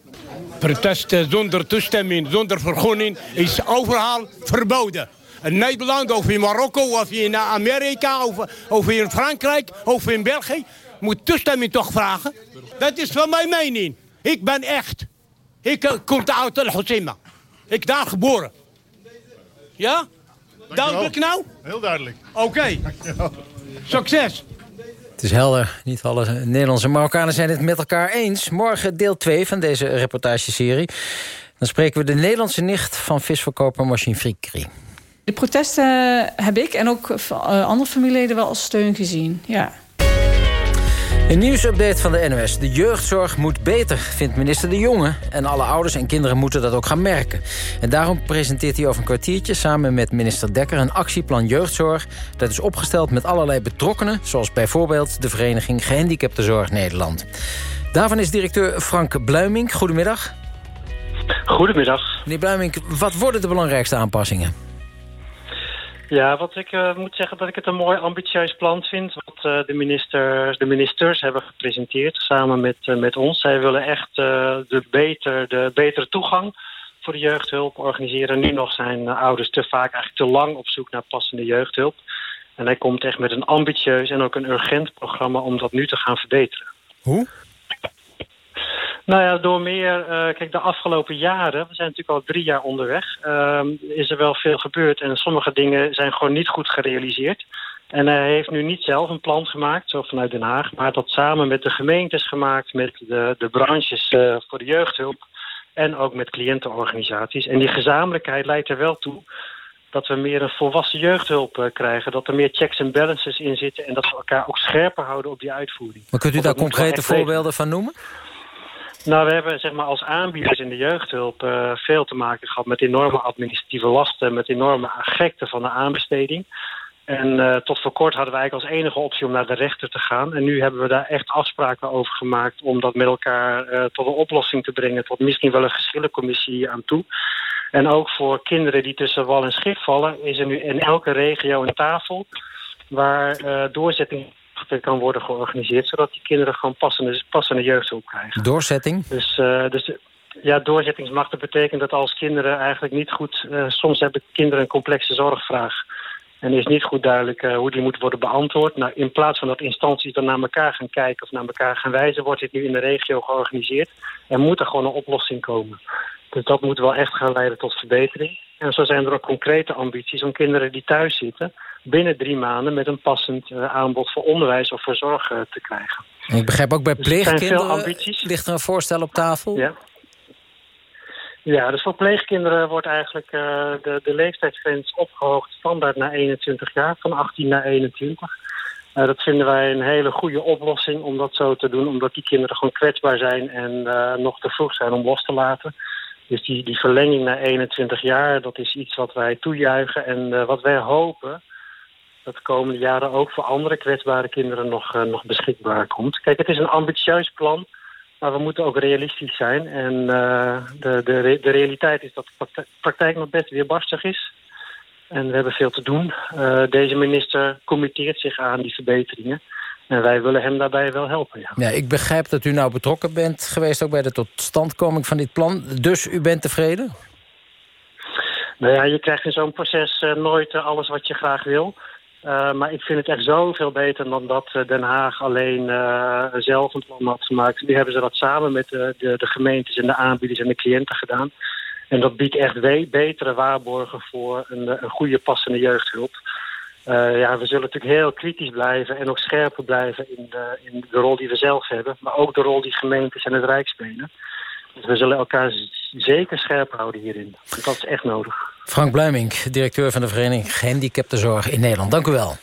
Protesten zonder toestemming, zonder vergunning, is overal verboden. In Nederland, of in Marokko, of in Amerika, of, of in Frankrijk, of in België... moet toestemming toch vragen. Dat is van mijn mening. Ik ben echt. Ik eh, kom uit Al-Hoceima. Ik daar geboren. Ja? Duidelijk nou? Heel duidelijk. Oké. Succes. Het is helder. Niet alle Nederlandse Marokkanen zijn het met elkaar eens. Morgen deel 2 van deze reportageserie. Dan spreken we de Nederlandse nicht van visverkoper Machine Frikri. De protesten heb ik en ook eh, andere familieleden wel als steun gezien. Ja. Een nieuwsupdate van de NOS. De jeugdzorg moet beter, vindt minister De Jonge. En alle ouders en kinderen moeten dat ook gaan merken. En daarom presenteert hij over een kwartiertje... samen met minister Dekker een actieplan jeugdzorg. Dat is opgesteld met allerlei betrokkenen... zoals bijvoorbeeld de vereniging Gehandicaptenzorg Nederland. Daarvan is directeur Frank Bluimink. Goedemiddag. Goedemiddag. Meneer Bluimink, wat worden de belangrijkste aanpassingen? Ja, wat ik uh, moet zeggen dat ik het een mooi ambitieus plan vind... wat uh, de, minister, de ministers hebben gepresenteerd samen met, uh, met ons. Zij willen echt de, beter, de betere toegang voor de jeugdhulp organiseren. Nu nog zijn ouders te vaak eigenlijk te lang op zoek naar passende jeugdhulp. En hij komt echt met een ambitieus en ook een urgent programma... om dat nu te gaan verbeteren. Hoe? Nou ja, door meer... Uh, kijk, de afgelopen jaren, we zijn natuurlijk al drie jaar onderweg... Uh, is er wel veel gebeurd en sommige dingen zijn gewoon niet goed gerealiseerd. En hij heeft nu niet zelf een plan gemaakt, zo vanuit Den Haag... maar dat samen met de gemeentes gemaakt, met de, de branches uh, voor de jeugdhulp... en ook met cliëntenorganisaties. En die gezamenlijkheid leidt er wel toe dat we meer een volwassen jeugdhulp uh, krijgen. Dat er meer checks en balances in zitten... en dat we elkaar ook scherper houden op die uitvoering. Maar kunt u daar concrete voorbeelden van noemen? Nou, we hebben zeg maar, als aanbieders in de jeugdhulp uh, veel te maken gehad met enorme administratieve lasten, met enorme gekte van de aanbesteding. En uh, tot voor kort hadden we eigenlijk als enige optie om naar de rechter te gaan. En nu hebben we daar echt afspraken over gemaakt om dat met elkaar uh, tot een oplossing te brengen. Tot misschien wel een geschillencommissie aan toe. En ook voor kinderen die tussen wal en schip vallen, is er nu in elke regio een tafel waar doorzetting kan worden georganiseerd... zodat die kinderen gewoon passende, passende jeugdhulp krijgen. Doorzetting? Dus, uh, dus ja, doorzettingsmacht dat betekent dat als kinderen eigenlijk niet goed... Uh, soms hebben kinderen een complexe zorgvraag... En is niet goed duidelijk uh, hoe die moet worden beantwoord. Nou, in plaats van dat instanties dan naar elkaar gaan kijken of naar elkaar gaan wijzen... wordt dit nu in de regio georganiseerd. Er moet er gewoon een oplossing komen. Dus dat moet wel echt gaan leiden tot verbetering. En zo zijn er ook concrete ambities om kinderen die thuis zitten... binnen drie maanden met een passend uh, aanbod voor onderwijs of voor zorg uh, te krijgen. En ik begrijp ook bij dus pleegkinderen ligt er een voorstel op tafel? Ja. Ja, dus voor pleegkinderen wordt eigenlijk uh, de, de leeftijdsgrens opgehoogd standaard naar 21 jaar, van 18 naar 21. Uh, dat vinden wij een hele goede oplossing om dat zo te doen, omdat die kinderen gewoon kwetsbaar zijn en uh, nog te vroeg zijn om los te laten. Dus die, die verlenging naar 21 jaar, dat is iets wat wij toejuichen en wat wij hopen dat de komende jaren ook voor andere kwetsbare kinderen nog, nog beschikbaar komt. Kijk, het is een ambitieus plan. Maar we moeten ook realistisch zijn. En uh, de, de, de realiteit is dat de praktijk nog best weerbarstig is. En we hebben veel te doen. Deze minister committeert zich aan die verbeteringen. En wij willen hem daarbij wel helpen, ja. ja. Ik begrijp dat u nou betrokken bent geweest... ook bij de totstandkoming van dit plan. Dus u bent tevreden? Nou ja, je krijgt in zo'n proces uh, nooit alles wat je graag wil... Uh, maar ik vind het echt zoveel beter dan dat Den Haag alleen zelf een plan had gemaakt. Nu hebben ze dat samen met de, de, de, gemeentes en de aanbieders en de cliënten gedaan. En dat biedt echt betere waarborgen voor een, een goede passende jeugdhulp. Ja, we zullen natuurlijk heel kritisch blijven en ook scherper blijven in de, in de rol die we zelf hebben. Maar ook de rol die gemeentes en het Rijk spelen. Dus we zullen elkaar zeker scherp houden hierin. Want dat is echt nodig. Frank Bluimink, directeur van de Vereniging Gehandicaptenzorg in Nederland. Dank u wel.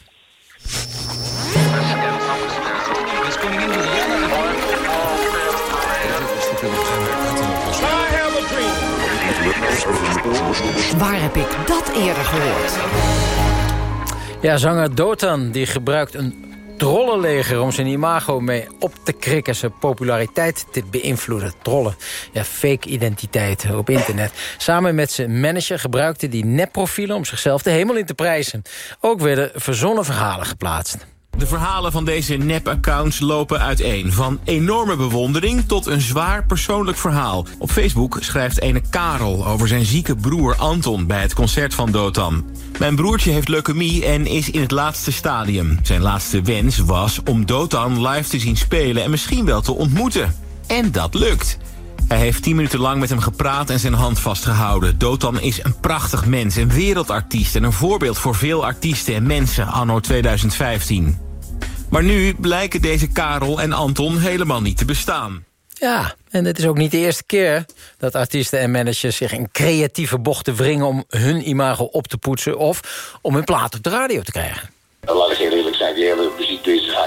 Waar heb ik dat eerder gehoord? Ja, zanger Dotan die gebruikt een trollenleger om zijn imago mee op te krikken... zijn populariteit te beïnvloeden. Trollen, ja, fake identiteiten op internet. Samen met zijn manager gebruikte die nepprofielen... om zichzelf de hemel in te prijzen. Ook werden verzonnen verhalen geplaatst. De verhalen van deze nep-accounts lopen uiteen. Van enorme bewondering tot een zwaar persoonlijk verhaal. Op Facebook schrijft ene Karel over zijn zieke broer Anton... bij het concert van Dotan. Mijn broertje heeft leukemie en is in het laatste stadium. Zijn laatste wens was om Dotan live te zien spelen... en misschien wel te ontmoeten. En dat lukt. Hij heeft tien minuten lang met hem gepraat en zijn hand vastgehouden. Dotan is een prachtig mens, een wereldartiest... en een voorbeeld voor veel artiesten en mensen anno 2015. Maar nu blijken deze Karel en Anton helemaal niet te bestaan. Ja, en het is ook niet de eerste keer dat artiesten en managers zich in creatieve bochten wringen... om hun imago op te poetsen of om hun plaat op de radio te krijgen. Laat ik heel eerlijk zijn, die hele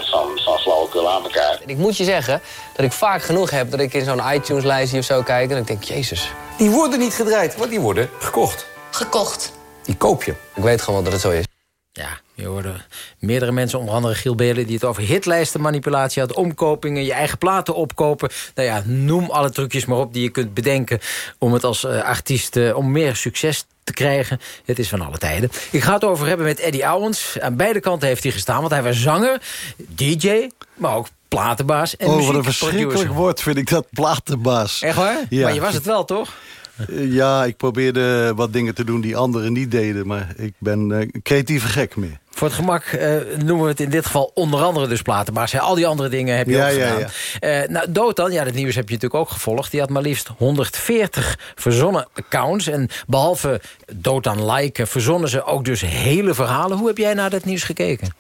van, van flauwekul aan elkaar. Ik moet je zeggen dat ik vaak genoeg heb dat ik in zo'n iTunes-lijstje of zo kijk... en ik denk, jezus. Die worden niet gedraaid, want die worden gekocht. Gekocht. Die koop je. Ik weet gewoon dat het zo is. Ja, Je hoorde meerdere mensen, onder andere Giel Belen... die het over hitlijstenmanipulatie had, omkopingen... je eigen platen opkopen. Nou ja, noem alle trucjes maar op die je kunt bedenken... om het als uh, artiest, uh, om meer succes te krijgen. Het is van alle tijden. Ik ga het over hebben met Eddie Owens. Aan beide kanten heeft hij gestaan, want hij was zanger, DJ... maar ook platenbaas en Oh, wat een verschrikkelijk woord vind ik dat, platenbaas. Echt waar? Ja. Maar je was het wel, toch? Ja, ik probeerde wat dingen te doen die anderen niet deden. Maar ik ben uh, creatieve gek meer. Voor het gemak uh, noemen we het in dit geval onder andere dus platenbaas. Al die andere dingen heb je ja, ook ja, gedaan. Ja. nou, Dotan, ja, dat nieuws heb je natuurlijk ook gevolgd. Die had maar liefst 140 verzonnen accounts. En behalve Dotan liken verzonnen ze ook dus hele verhalen. Hoe heb jij naar dat nieuws gekeken?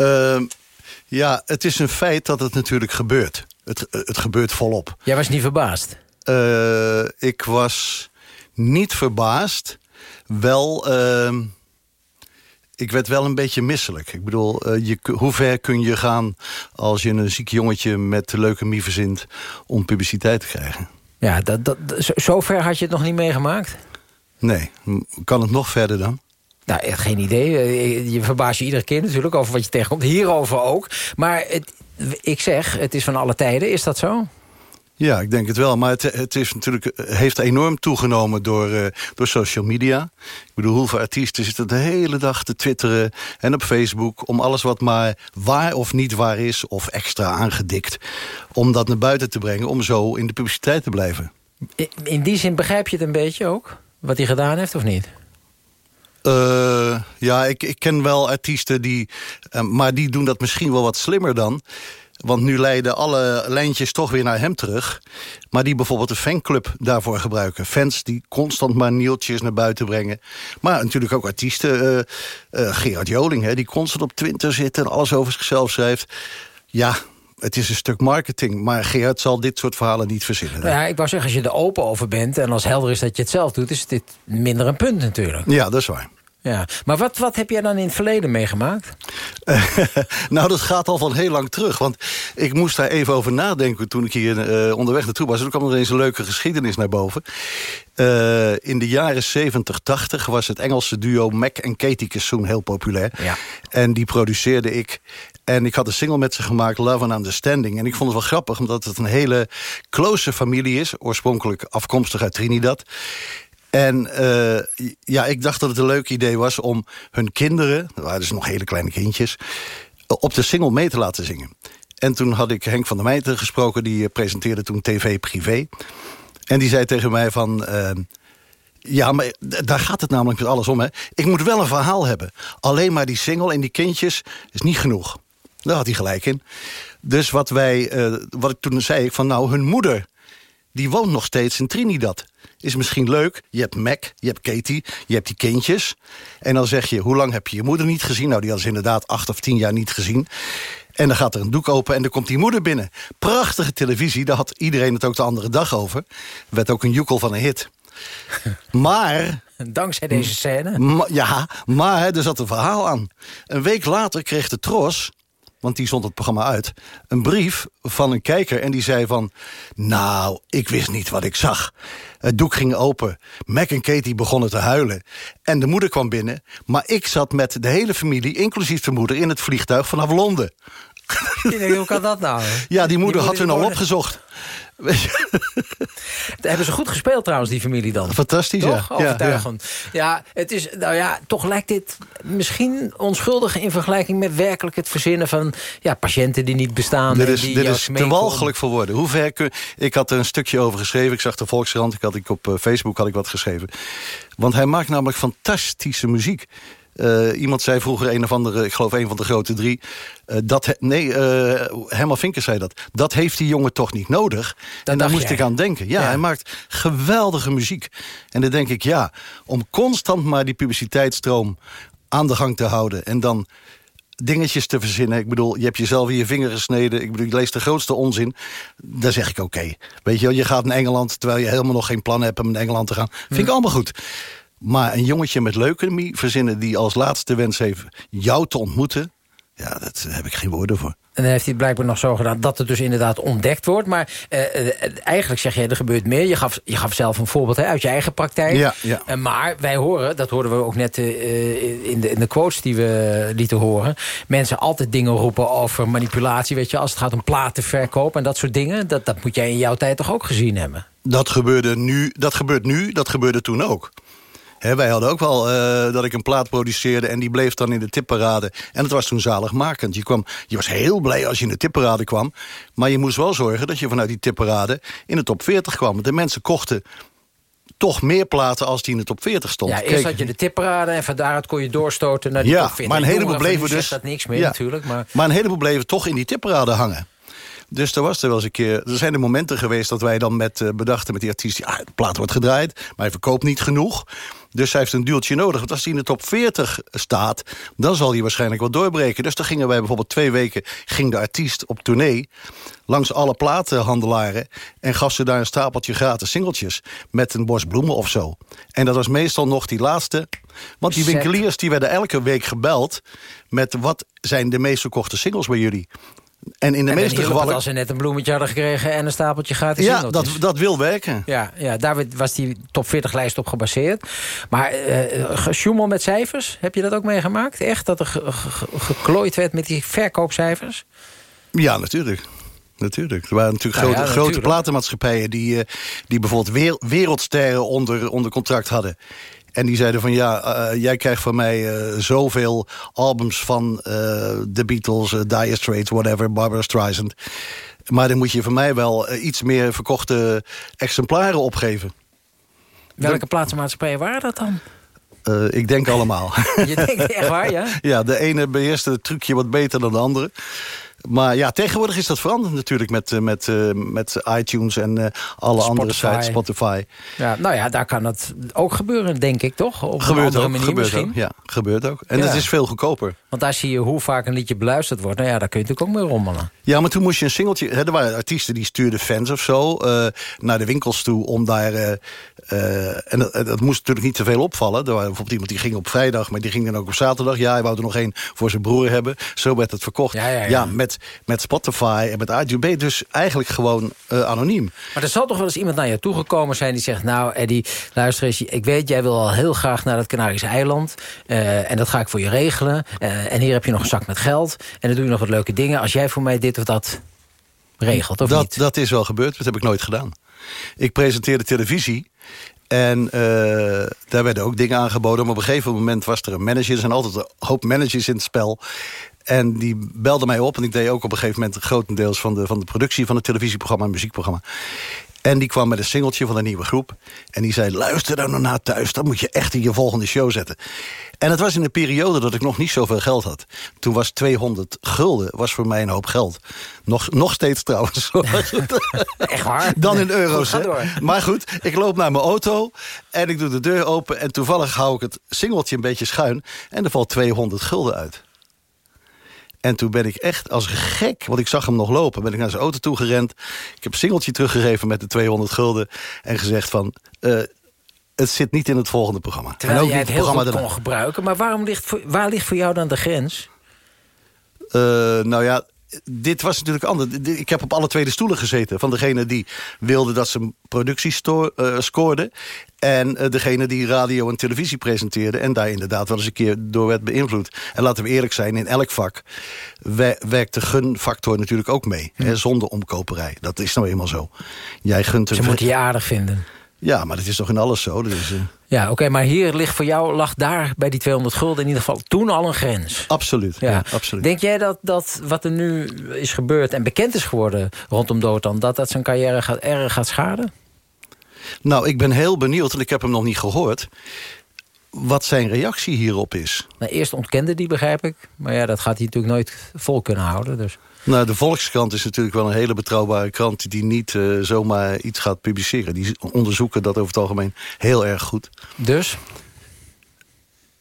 Uh, ja, het is een feit dat het natuurlijk gebeurt. Het, het gebeurt volop. Jij was niet verbaasd? Uh, ik was niet verbaasd. Wel, uh, ik werd wel een beetje misselijk. Ik bedoel, uh, je, hoe ver kun je gaan als je een ziek jongetje met leukemie verzint... om publiciteit te krijgen? Ja, dat, dat, zo ver had je het nog niet meegemaakt? Nee. Kan het nog verder dan? Nou, echt geen idee. Je verbaast je iedere keer natuurlijk over wat je tegenkomt. Hierover ook. Maar het, ik zeg, het is van alle tijden. Is dat zo? Ja, ik denk het wel. Maar het, het is natuurlijk, heeft enorm toegenomen door, uh, door social media. Ik bedoel, hoeveel artiesten zitten de hele dag te twitteren en op Facebook... om alles wat maar waar of niet waar is of extra aangedikt... om dat naar buiten te brengen, om zo in de publiciteit te blijven. In, die zin begrijp je het een beetje ook? Wat hij gedaan heeft of niet? Uh, ja, ik, ik ken wel artiesten die... Uh, maar die doen dat misschien wel wat slimmer dan. Want nu leiden alle lijntjes toch weer naar hem terug. Maar die bijvoorbeeld een fanclub daarvoor gebruiken. Fans die constant maar nieltjes naar buiten brengen. Maar natuurlijk ook artiesten. Uh, uh, Gerard Joling, hè, die constant op Twitter zit en alles over zichzelf schrijft. Ja, het is een stuk marketing. Maar Gerard zal dit soort verhalen niet verzinnen. Nou ja, ik wou zeggen, als je er open over bent... en als helder is dat je het zelf doet... is dit minder een punt natuurlijk. Ja, dat is waar. Ja, maar wat, wat heb jij dan in het verleden meegemaakt? nou, dat gaat al van heel lang terug. Want ik moest daar even over nadenken toen ik hier uh, onderweg naartoe was. Er kwam er eens een leuke geschiedenis naar boven. Uh, in de jaren 70, 80 was het Engelse duo Mac en Katie Kassoon heel populair. Ja. En die produceerde ik. En ik had een single met ze gemaakt, Love and Understanding. En ik vond het wel grappig, omdat het een hele close familie is. Oorspronkelijk afkomstig uit Trinidad. En uh, ja, ik dacht dat het een leuk idee was om hun kinderen... dat waren dus nog hele kleine kindjes... op de single mee te laten zingen. En toen had ik Henk van der Meijten gesproken... die presenteerde toen TV Privé. En die zei tegen mij van... Uh, ja, maar daar gaat het namelijk met alles om. Hè. Ik moet wel een verhaal hebben. Alleen maar die single en die kindjes is niet genoeg. Daar had hij gelijk in. Dus wat, wij, wat ik toen zei, van nou, hun moeder... die woont nog steeds in Trinidad is misschien leuk. Je hebt Mac, je hebt Katie, je hebt die kindjes. En dan zeg je, hoe lang heb je je moeder niet gezien? Nou, die hadden ze inderdaad acht of tien jaar niet gezien. En dan gaat er een doek open en dan komt die moeder binnen. Prachtige televisie, daar had iedereen het ook de andere dag over. Werd ook een joekel van een hit. Maar... Dankzij deze scène? Ma ja, maar er zat een verhaal aan. Een week later kreeg de Tros want die zond het programma uit... een brief van een kijker en die zei van... nou, ik wist niet wat ik zag. Het doek ging open. Mac en Katie begonnen te huilen. En de moeder kwam binnen. Maar ik zat met de hele familie, inclusief de moeder... in het vliegtuig vanaf Londen. Hoe kan dat nou? Ja, die moeder, die had hun al opgezocht. hebben ze goed gespeeld trouwens, die familie dan. Fantastisch, toch? ja. Overtuigend. Ja, ja. ja, het is, nou ja, toch lijkt dit misschien onschuldig in vergelijking met werkelijk het verzinnen van ja, patiënten die niet bestaan. Dit is, die dit is te walgelijk voor woorden. Hoe ver kun, ik had er een stukje over geschreven. Ik zag de Volkskrant, ik had ik op Facebook had ik wat geschreven. Want hij maakt namelijk fantastische muziek. Uh, iemand zei vroeger, een of andere, ik geloof een van de grote drie... Uh, dat nee, uh, Herman Vinkers zei dat. Dat heeft die jongen toch niet nodig? Dat en daar moest jij. ik aan denken. Ja, ja, hij maakt geweldige muziek. En dan denk ik, ja, om constant maar die publiciteitsstroom aan de gang te houden... en dan dingetjes te verzinnen. Ik bedoel, je hebt jezelf in je vinger gesneden. Ik bedoel, je leest de grootste onzin. Dan zeg ik, oké. Okay. Weet je wel, je gaat naar Engeland... terwijl je helemaal nog geen plan hebt om naar Engeland te gaan. Vind ik allemaal goed. Maar een jongetje met leukemie verzinnen... die als laatste wens heeft jou te ontmoeten... Ja, dat, daar heb ik geen woorden voor. En dan heeft hij het blijkbaar nog zo gedaan dat het dus inderdaad ontdekt wordt. Maar eh, eh, eigenlijk zeg je, er gebeurt meer. Je gaf, je gaf zelf een voorbeeld hè, uit je eigen praktijk. Ja, ja. Eh, maar wij horen, dat hoorden we ook net eh, in, de, in de quotes die we lieten horen... mensen altijd dingen roepen over manipulatie. Weet je, als het gaat om platenverkoop en dat soort dingen. Dat, dat moet jij in jouw tijd toch ook gezien hebben? Dat gebeurde nu, dat gebeurt nu, dat gebeurde toen ook. Hè, wij hadden ook wel eh, dat ik een plaat produceerde... en die bleef dan in de tipparade. En het was toen zaligmakend. Je, kwam, je was heel blij als je in de tipparade kwam. Maar je moest wel zorgen dat je vanuit die tipparade... in de top 40 kwam. Want de mensen kochten toch meer platen als die in de top 40 stond. Ja, eerst Kijk, had je de tipparade en van daaruit kon je doorstoten naar die ja, top 40. maar een heleboel bleven dus... dat niks meer Ja. natuurlijk. Maar... maar een heleboel bleven toch in die tipparade hangen. Dus er was er wel eens een keer. Er zijn er momenten geweest dat wij dan met eh, bedachten met die artiest. Ja, de plaat wordt gedraaid, maar hij verkoopt niet genoeg. Dus hij heeft een duwtje nodig. Want als hij in de top 40 staat, dan zal hij waarschijnlijk wel doorbreken. Dus dan gingen wij bijvoorbeeld twee weken ging de artiest op tournee langs alle platenhandelaren en gaf ze daar een stapeltje gratis singeltjes met een bos bloemen of zo. En dat was meestal nog die laatste. Want die winkeliers die werden elke week gebeld met wat zijn de meest verkochte singles bij jullie. En in de En meeste gevallen... als ze net een bloemetje hadden gekregen... en een stapeltje gratis Ja, dat, dat wil werken. Ja, ja, daar was die top 40 lijst op gebaseerd. Maar eh gesjoemel met cijfers, heb je dat ook meegemaakt? Echt, dat er ge- ge- geklooid werd met die verkoopcijfers? Ja, natuurlijk. Natuurlijk. Er waren natuurlijk Nou ja, grote, grote platenmaatschappijen... Die, eh, die bijvoorbeeld wereldsterren onder, onder contract hadden. En die zeiden van ja, eh, jij krijgt van mij eh, zoveel albums van eh, The Beatles, Dire Straits, whatever, Barbara Streisand. Maar dan moet je van mij wel iets meer verkochte exemplaren opgeven. Welke plaatsmaatschappijen waren dat dan? Ik denk allemaal. Je denkt echt waar, ja? Ja, de ene beheerste het trucje wat beter dan de andere. Maar ja, tegenwoordig is dat veranderd natuurlijk met, eh, met, eh, met iTunes en eh, alle andere sites, Spotify. ja? Nou ja, daar kan het ook gebeuren, denk ik, toch? Op een Gebeurt andere ook, manier gebeurt misschien. ook. Ja, gebeurt ook. En Ja. het is veel goedkoper. Want daar zie je hoe vaak een liedje beluisterd wordt. Nou ja, daar kun je natuurlijk ook mee rommelen. Ja, maar toen moest je een singeltje... Hè, er waren artiesten die stuurden fans of zo... naar de winkels toe om daar... en dat, dat moest natuurlijk niet te veel opvallen. Er was bijvoorbeeld iemand die ging op vrijdag... maar die ging dan ook op zaterdag. Ja, hij wou er nog één voor zijn broer hebben. Zo werd het verkocht. Ja, ja, ja. met, met Spotify en met iTunes ben je dus eigenlijk gewoon eh, anoniem. Maar er zal toch wel eens iemand naar je toegekomen zijn die zegt... nou, Eddie, luister eens, ik weet, jij wil al heel graag naar het Canarische eiland. eh, en dat ga ik voor je regelen. Eh, en hier heb je nog een zak met geld. En dan doe je nog wat leuke dingen. Als jij voor mij dit of dat regelt, of dat, niet? Dat is wel gebeurd, dat heb ik nooit gedaan. Ik presenteerde televisie en daar werden ook dingen aangeboden. Maar op een gegeven moment was er een manager. Er zijn altijd een hoop managers in het spel. En die belde mij op. En ik deed ook op een gegeven moment grotendeels van de, van de productie van het televisieprogramma en muziekprogramma. En die kwam met een singeltje van een nieuwe groep. En die zei, luister daar nou naar thuis. Dat moet je echt in je volgende show zetten. En het was in een periode dat ik nog niet zoveel geld had. Toen was 200 gulden was voor mij een hoop geld. Nog, nog steeds trouwens. Echt waar? Dan in euro's. goed, hè. Maar goed, ik loop naar mijn auto en ik doe de deur open... en toevallig hou ik het singeltje een beetje schuin... en er valt 200 gulden uit. En toen ben ik echt als gek, want ik zag hem nog lopen... ben ik naar zijn auto toe gerend. Ik heb een singeltje teruggegeven met de 200 gulden... en gezegd van... eh, het zit niet in het volgende programma. Terwijl en ook jij niet het heel programma kon gebruiken. Maar waarom ligt waar ligt voor jou dan de grens? Eh, nou ja, dit was natuurlijk anders. Ik heb op alle twee de stoelen gezeten. Van degene die wilde dat ze productie eh, scoorde... en eh, degene die radio en televisie presenteerde... en daar inderdaad wel eens een keer door werd beïnvloed. En laten we eerlijk zijn, in elk vak we- werkt de gunfactor natuurlijk ook mee. Hè, zonder omkoperij. Dat is nou eenmaal zo. Jij gunt een Ze moeten je aardig vinden. Ja, maar dat is toch in alles zo. Dat is, eh, Ja, oké, maar hier ligt voor jou, lag daar bij die 200 gulden in ieder geval toen al een grens. Absoluut, ja, absoluut. Denk jij dat, dat wat er nu is gebeurd en bekend is geworden rondom Dotan... dat dat zijn carrière gaat, erg gaat schaden? Nou, ik ben heel benieuwd, en ik heb hem nog niet gehoord... wat zijn reactie hierop is. Nou, eerst ontkende die, begrijp ik. Maar ja, dat gaat hij natuurlijk nooit vol kunnen houden. Dus. Nou, de Volkskrant is natuurlijk wel een hele betrouwbare krant... die niet eh, zomaar iets gaat publiceren. Die onderzoeken dat over het algemeen heel erg goed. Dus?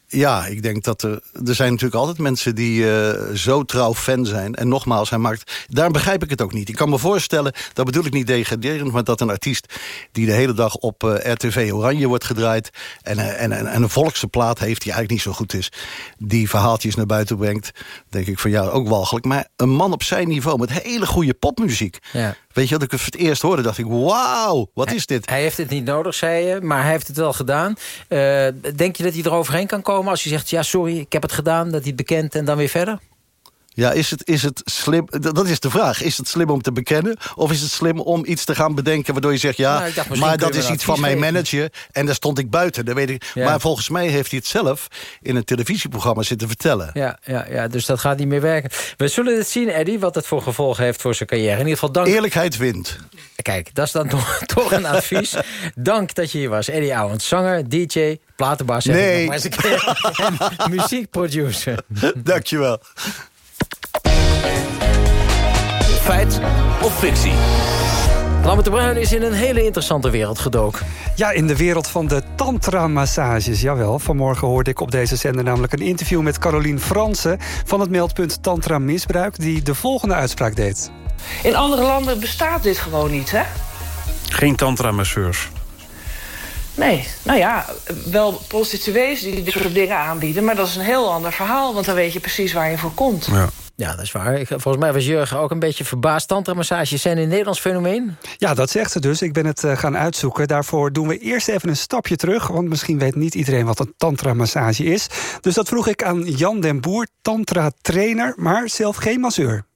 Ja, ik denk dat er... Er zijn natuurlijk altijd mensen die eh, zo trouw fan zijn. En nogmaals, hij maakt... Daar begrijp ik het ook niet. Ik kan me voorstellen, dat bedoel ik niet degraderend... maar dat een artiest die de hele dag op eh, RTV Oranje wordt gedraaid... En, eh, en, en, en een volkse plaat heeft die eigenlijk niet zo goed is... die verhaaltjes naar buiten brengt, denk ik van ja, ook walgelijk. Maar een man op zijn niveau met hele goede popmuziek... Ja. Weet je, dat ik het voor het eerst hoorde, dacht ik... wauw, wat is dit? Hij heeft het niet nodig, zei je, maar hij heeft het wel gedaan. Uh, denk je dat hij eroverheen kan komen als je zegt... ja, sorry, ik heb het gedaan, dat hij het bekent en dan weer verder? Ja, is het, is het slim? Dat is de vraag. Is het slim om te bekennen? Of is het slim om iets te gaan bedenken waardoor je zegt... ja, nou, maar dat is iets van mijn manager en daar stond ik buiten. Dat weet ik. Maar volgens mij heeft hij het zelf in een televisieprogramma zitten vertellen. Ja, ja, ja, dus dat gaat niet meer werken. We zullen het zien, Eddie, wat het voor gevolgen heeft voor zijn carrière. In ieder geval dank... Eerlijkheid wint. Kijk, dat is dan toch, toch een advies. Dank dat je hier was. Eddie Ouwend, zanger, DJ, platenbaas... Nee. En muziekproducer. Dankjewel. Feit of fictie? Lambert de Bruin is in een hele interessante wereld gedoken. Ja, in de wereld van de tantra-massages. Jawel, vanmorgen hoorde ik op deze zender namelijk een interview... met Carolien Fransen van het meldpunt Tantra Misbruik... die de volgende uitspraak deed. In andere landen bestaat dit gewoon niet, hè? Geen tantra-masseurs? Nee, nou ja, wel prostituees die dit soort dingen aanbieden... maar dat is een heel ander verhaal, want dan weet je precies waar je voor komt. Ja. Ja, dat is waar. Volgens mij was Jurgen ook een beetje verbaasd. Tantra-massages zijn een Nederlands fenomeen? Ja, dat zegt ze dus. Ik ben het uh, gaan uitzoeken. Daarvoor doen we eerst even een stapje terug... want misschien weet niet iedereen wat een tantra-massage is. Dus dat vroeg ik aan Jan den Boer, tantra-trainer... maar zelf geen masseur.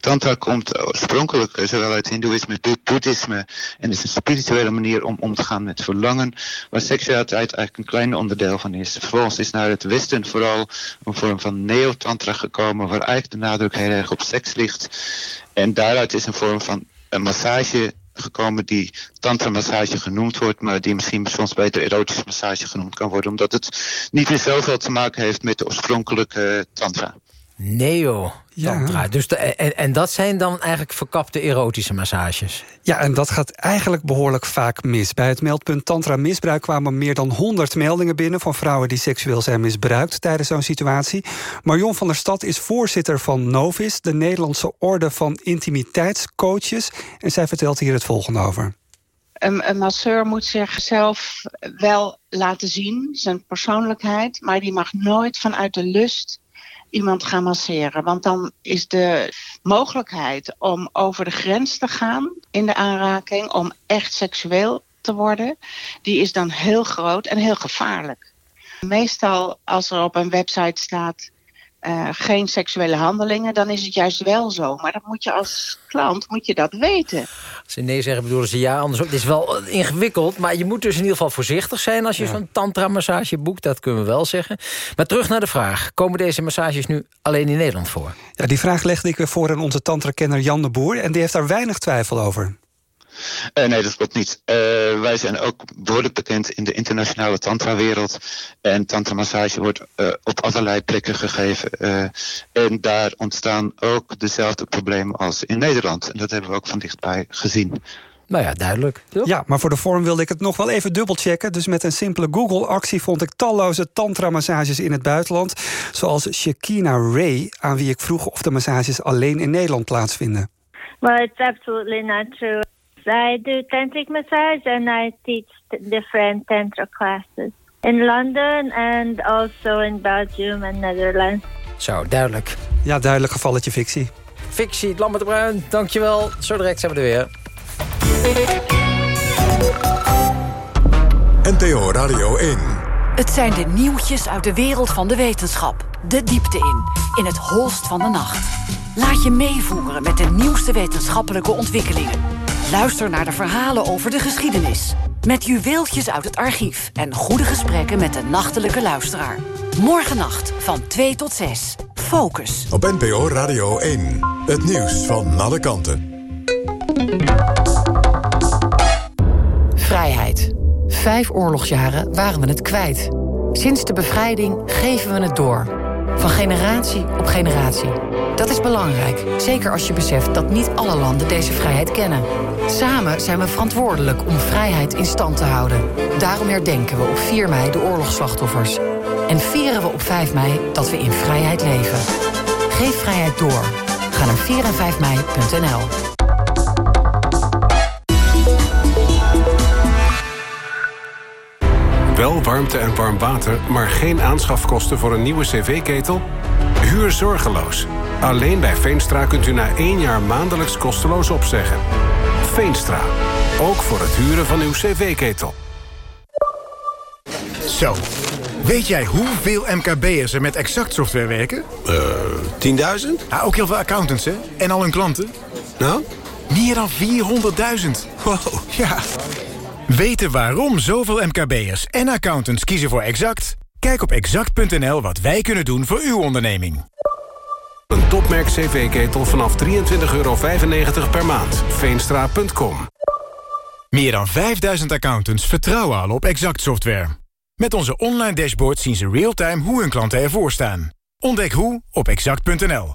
Tantra komt oorspronkelijk zowel uit hindoeïsme, boeddhisme en is een spirituele manier om om te gaan met verlangen, waar seksualiteit eigenlijk een klein onderdeel van is. Vervolgens is naar het westen vooral een vorm van neo-tantra gekomen, waar eigenlijk de nadruk heel erg op seks ligt. En daaruit is een vorm van een massage gekomen die tantra-massage genoemd wordt, maar die misschien soms beter erotische massage genoemd kan worden, omdat het niet meer zoveel te maken heeft met de oorspronkelijke tantra. Neo. Ja. Dus en, en dat zijn dan eigenlijk verkapte erotische massages? Ja, en dat gaat eigenlijk behoorlijk vaak mis. Bij het meldpunt Tantra Misbruik kwamen meer dan 100 meldingen binnen... van vrouwen die seksueel zijn misbruikt tijdens zo'n situatie. Marion van der Stad is voorzitter van Novis... de Nederlandse orde van intimiteitscoaches. En zij vertelt hier het volgende over. Een, een masseur moet zichzelf wel laten zien, zijn persoonlijkheid... maar die mag nooit vanuit de lust iemand gaan masseren. Want dan is de mogelijkheid om over de grens te gaan in de aanraking, om echt seksueel te worden, die is dan heel groot en heel gevaarlijk. Meestal als er op een website staat uh, geen seksuele handelingen, dan is het juist wel zo. Maar dat moet je als klant moet je dat weten. Als ze nee zeggen, bedoelen ze ja, anders ook. Het is wel eh, ingewikkeld, maar je moet dus in ieder geval voorzichtig zijn... als je ja. zo'n tantra-massage boekt, dat kunnen we wel zeggen. Maar terug naar de vraag, komen deze massages nu alleen in Nederland voor? Ja, die vraag legde ik weer voor aan onze tantra-kenner Jan de Boer... en die heeft daar weinig twijfel over. Uh, nee, dat klopt niet. Uh, wij zijn ook behoorlijk bekend in de internationale tantra-wereld. En tantra-massage wordt uh, op allerlei plekken gegeven. en daar ontstaan ook dezelfde problemen als in Nederland. En dat hebben we ook van dichtbij gezien. Nou ja, duidelijk. Toch? Ja, maar voor de vorm wilde ik het nog wel even dubbelchecken. Dus met een simpele Google-actie vond ik talloze tantra-massages in het buitenland. Zoals Shakina Ray, aan wie ik vroeg of de massages alleen in Nederland plaatsvinden. Well, it's absolutely not true. I do tantric massage and I teach different tantra classes in London and also in Belgium and Netherlands. Zo, duidelijk. Ja, duidelijk gevalletje fictie. Fictie, Lambert de Bruin, dankjewel. Zo direct zijn we er weer. NTO Radio 1. Het zijn de nieuwtjes uit de wereld van de wetenschap. De diepte in, in het holst van de nacht. Laat je meevoeren met de nieuwste wetenschappelijke ontwikkelingen. Luister naar de verhalen over de geschiedenis. Met juweeltjes uit het archief en goede gesprekken met de nachtelijke luisteraar. Morgennacht van 2 tot 6. Focus. Op NPO Radio 1. Het nieuws van alle kanten. Vrijheid. Vijf oorlogsjaren waren we het kwijt. Sinds de bevrijding geven we het door. Van generatie op generatie. Dat is belangrijk, zeker als je beseft dat niet alle landen deze vrijheid kennen. Samen zijn we verantwoordelijk om vrijheid in stand te houden. Daarom herdenken we op 4 mei de oorlogsslachtoffers. En vieren we op 5 mei dat we in vrijheid leven. Geef vrijheid door. Ga naar 4 en 5 mei.nl. Wel warmte en warm water, maar geen aanschafkosten voor een nieuwe cv-ketel? Huur zorgeloos. Alleen bij Veenstra kunt u na één jaar maandelijks kosteloos opzeggen. Veenstra. Ook voor het huren van uw cv-ketel. Zo. Weet jij hoeveel MKB'ers er met Exact software werken? Eh, 10.000? Ja, ook heel veel accountants, hè? En al hun klanten. Nou? Meer dan 400.000. Wow. Ja. Weten waarom zoveel MKB'ers en accountants kiezen voor Exact? Kijk op exact.nl wat wij kunnen doen voor uw onderneming. Een topmerk cv-ketel vanaf 23,95 euro per maand. Veenstra.com Meer dan 5000 accountants vertrouwen al op Exact software. Met onze online dashboard zien ze real-time hoe hun klanten ervoor staan. Ontdek hoe op exact.nl.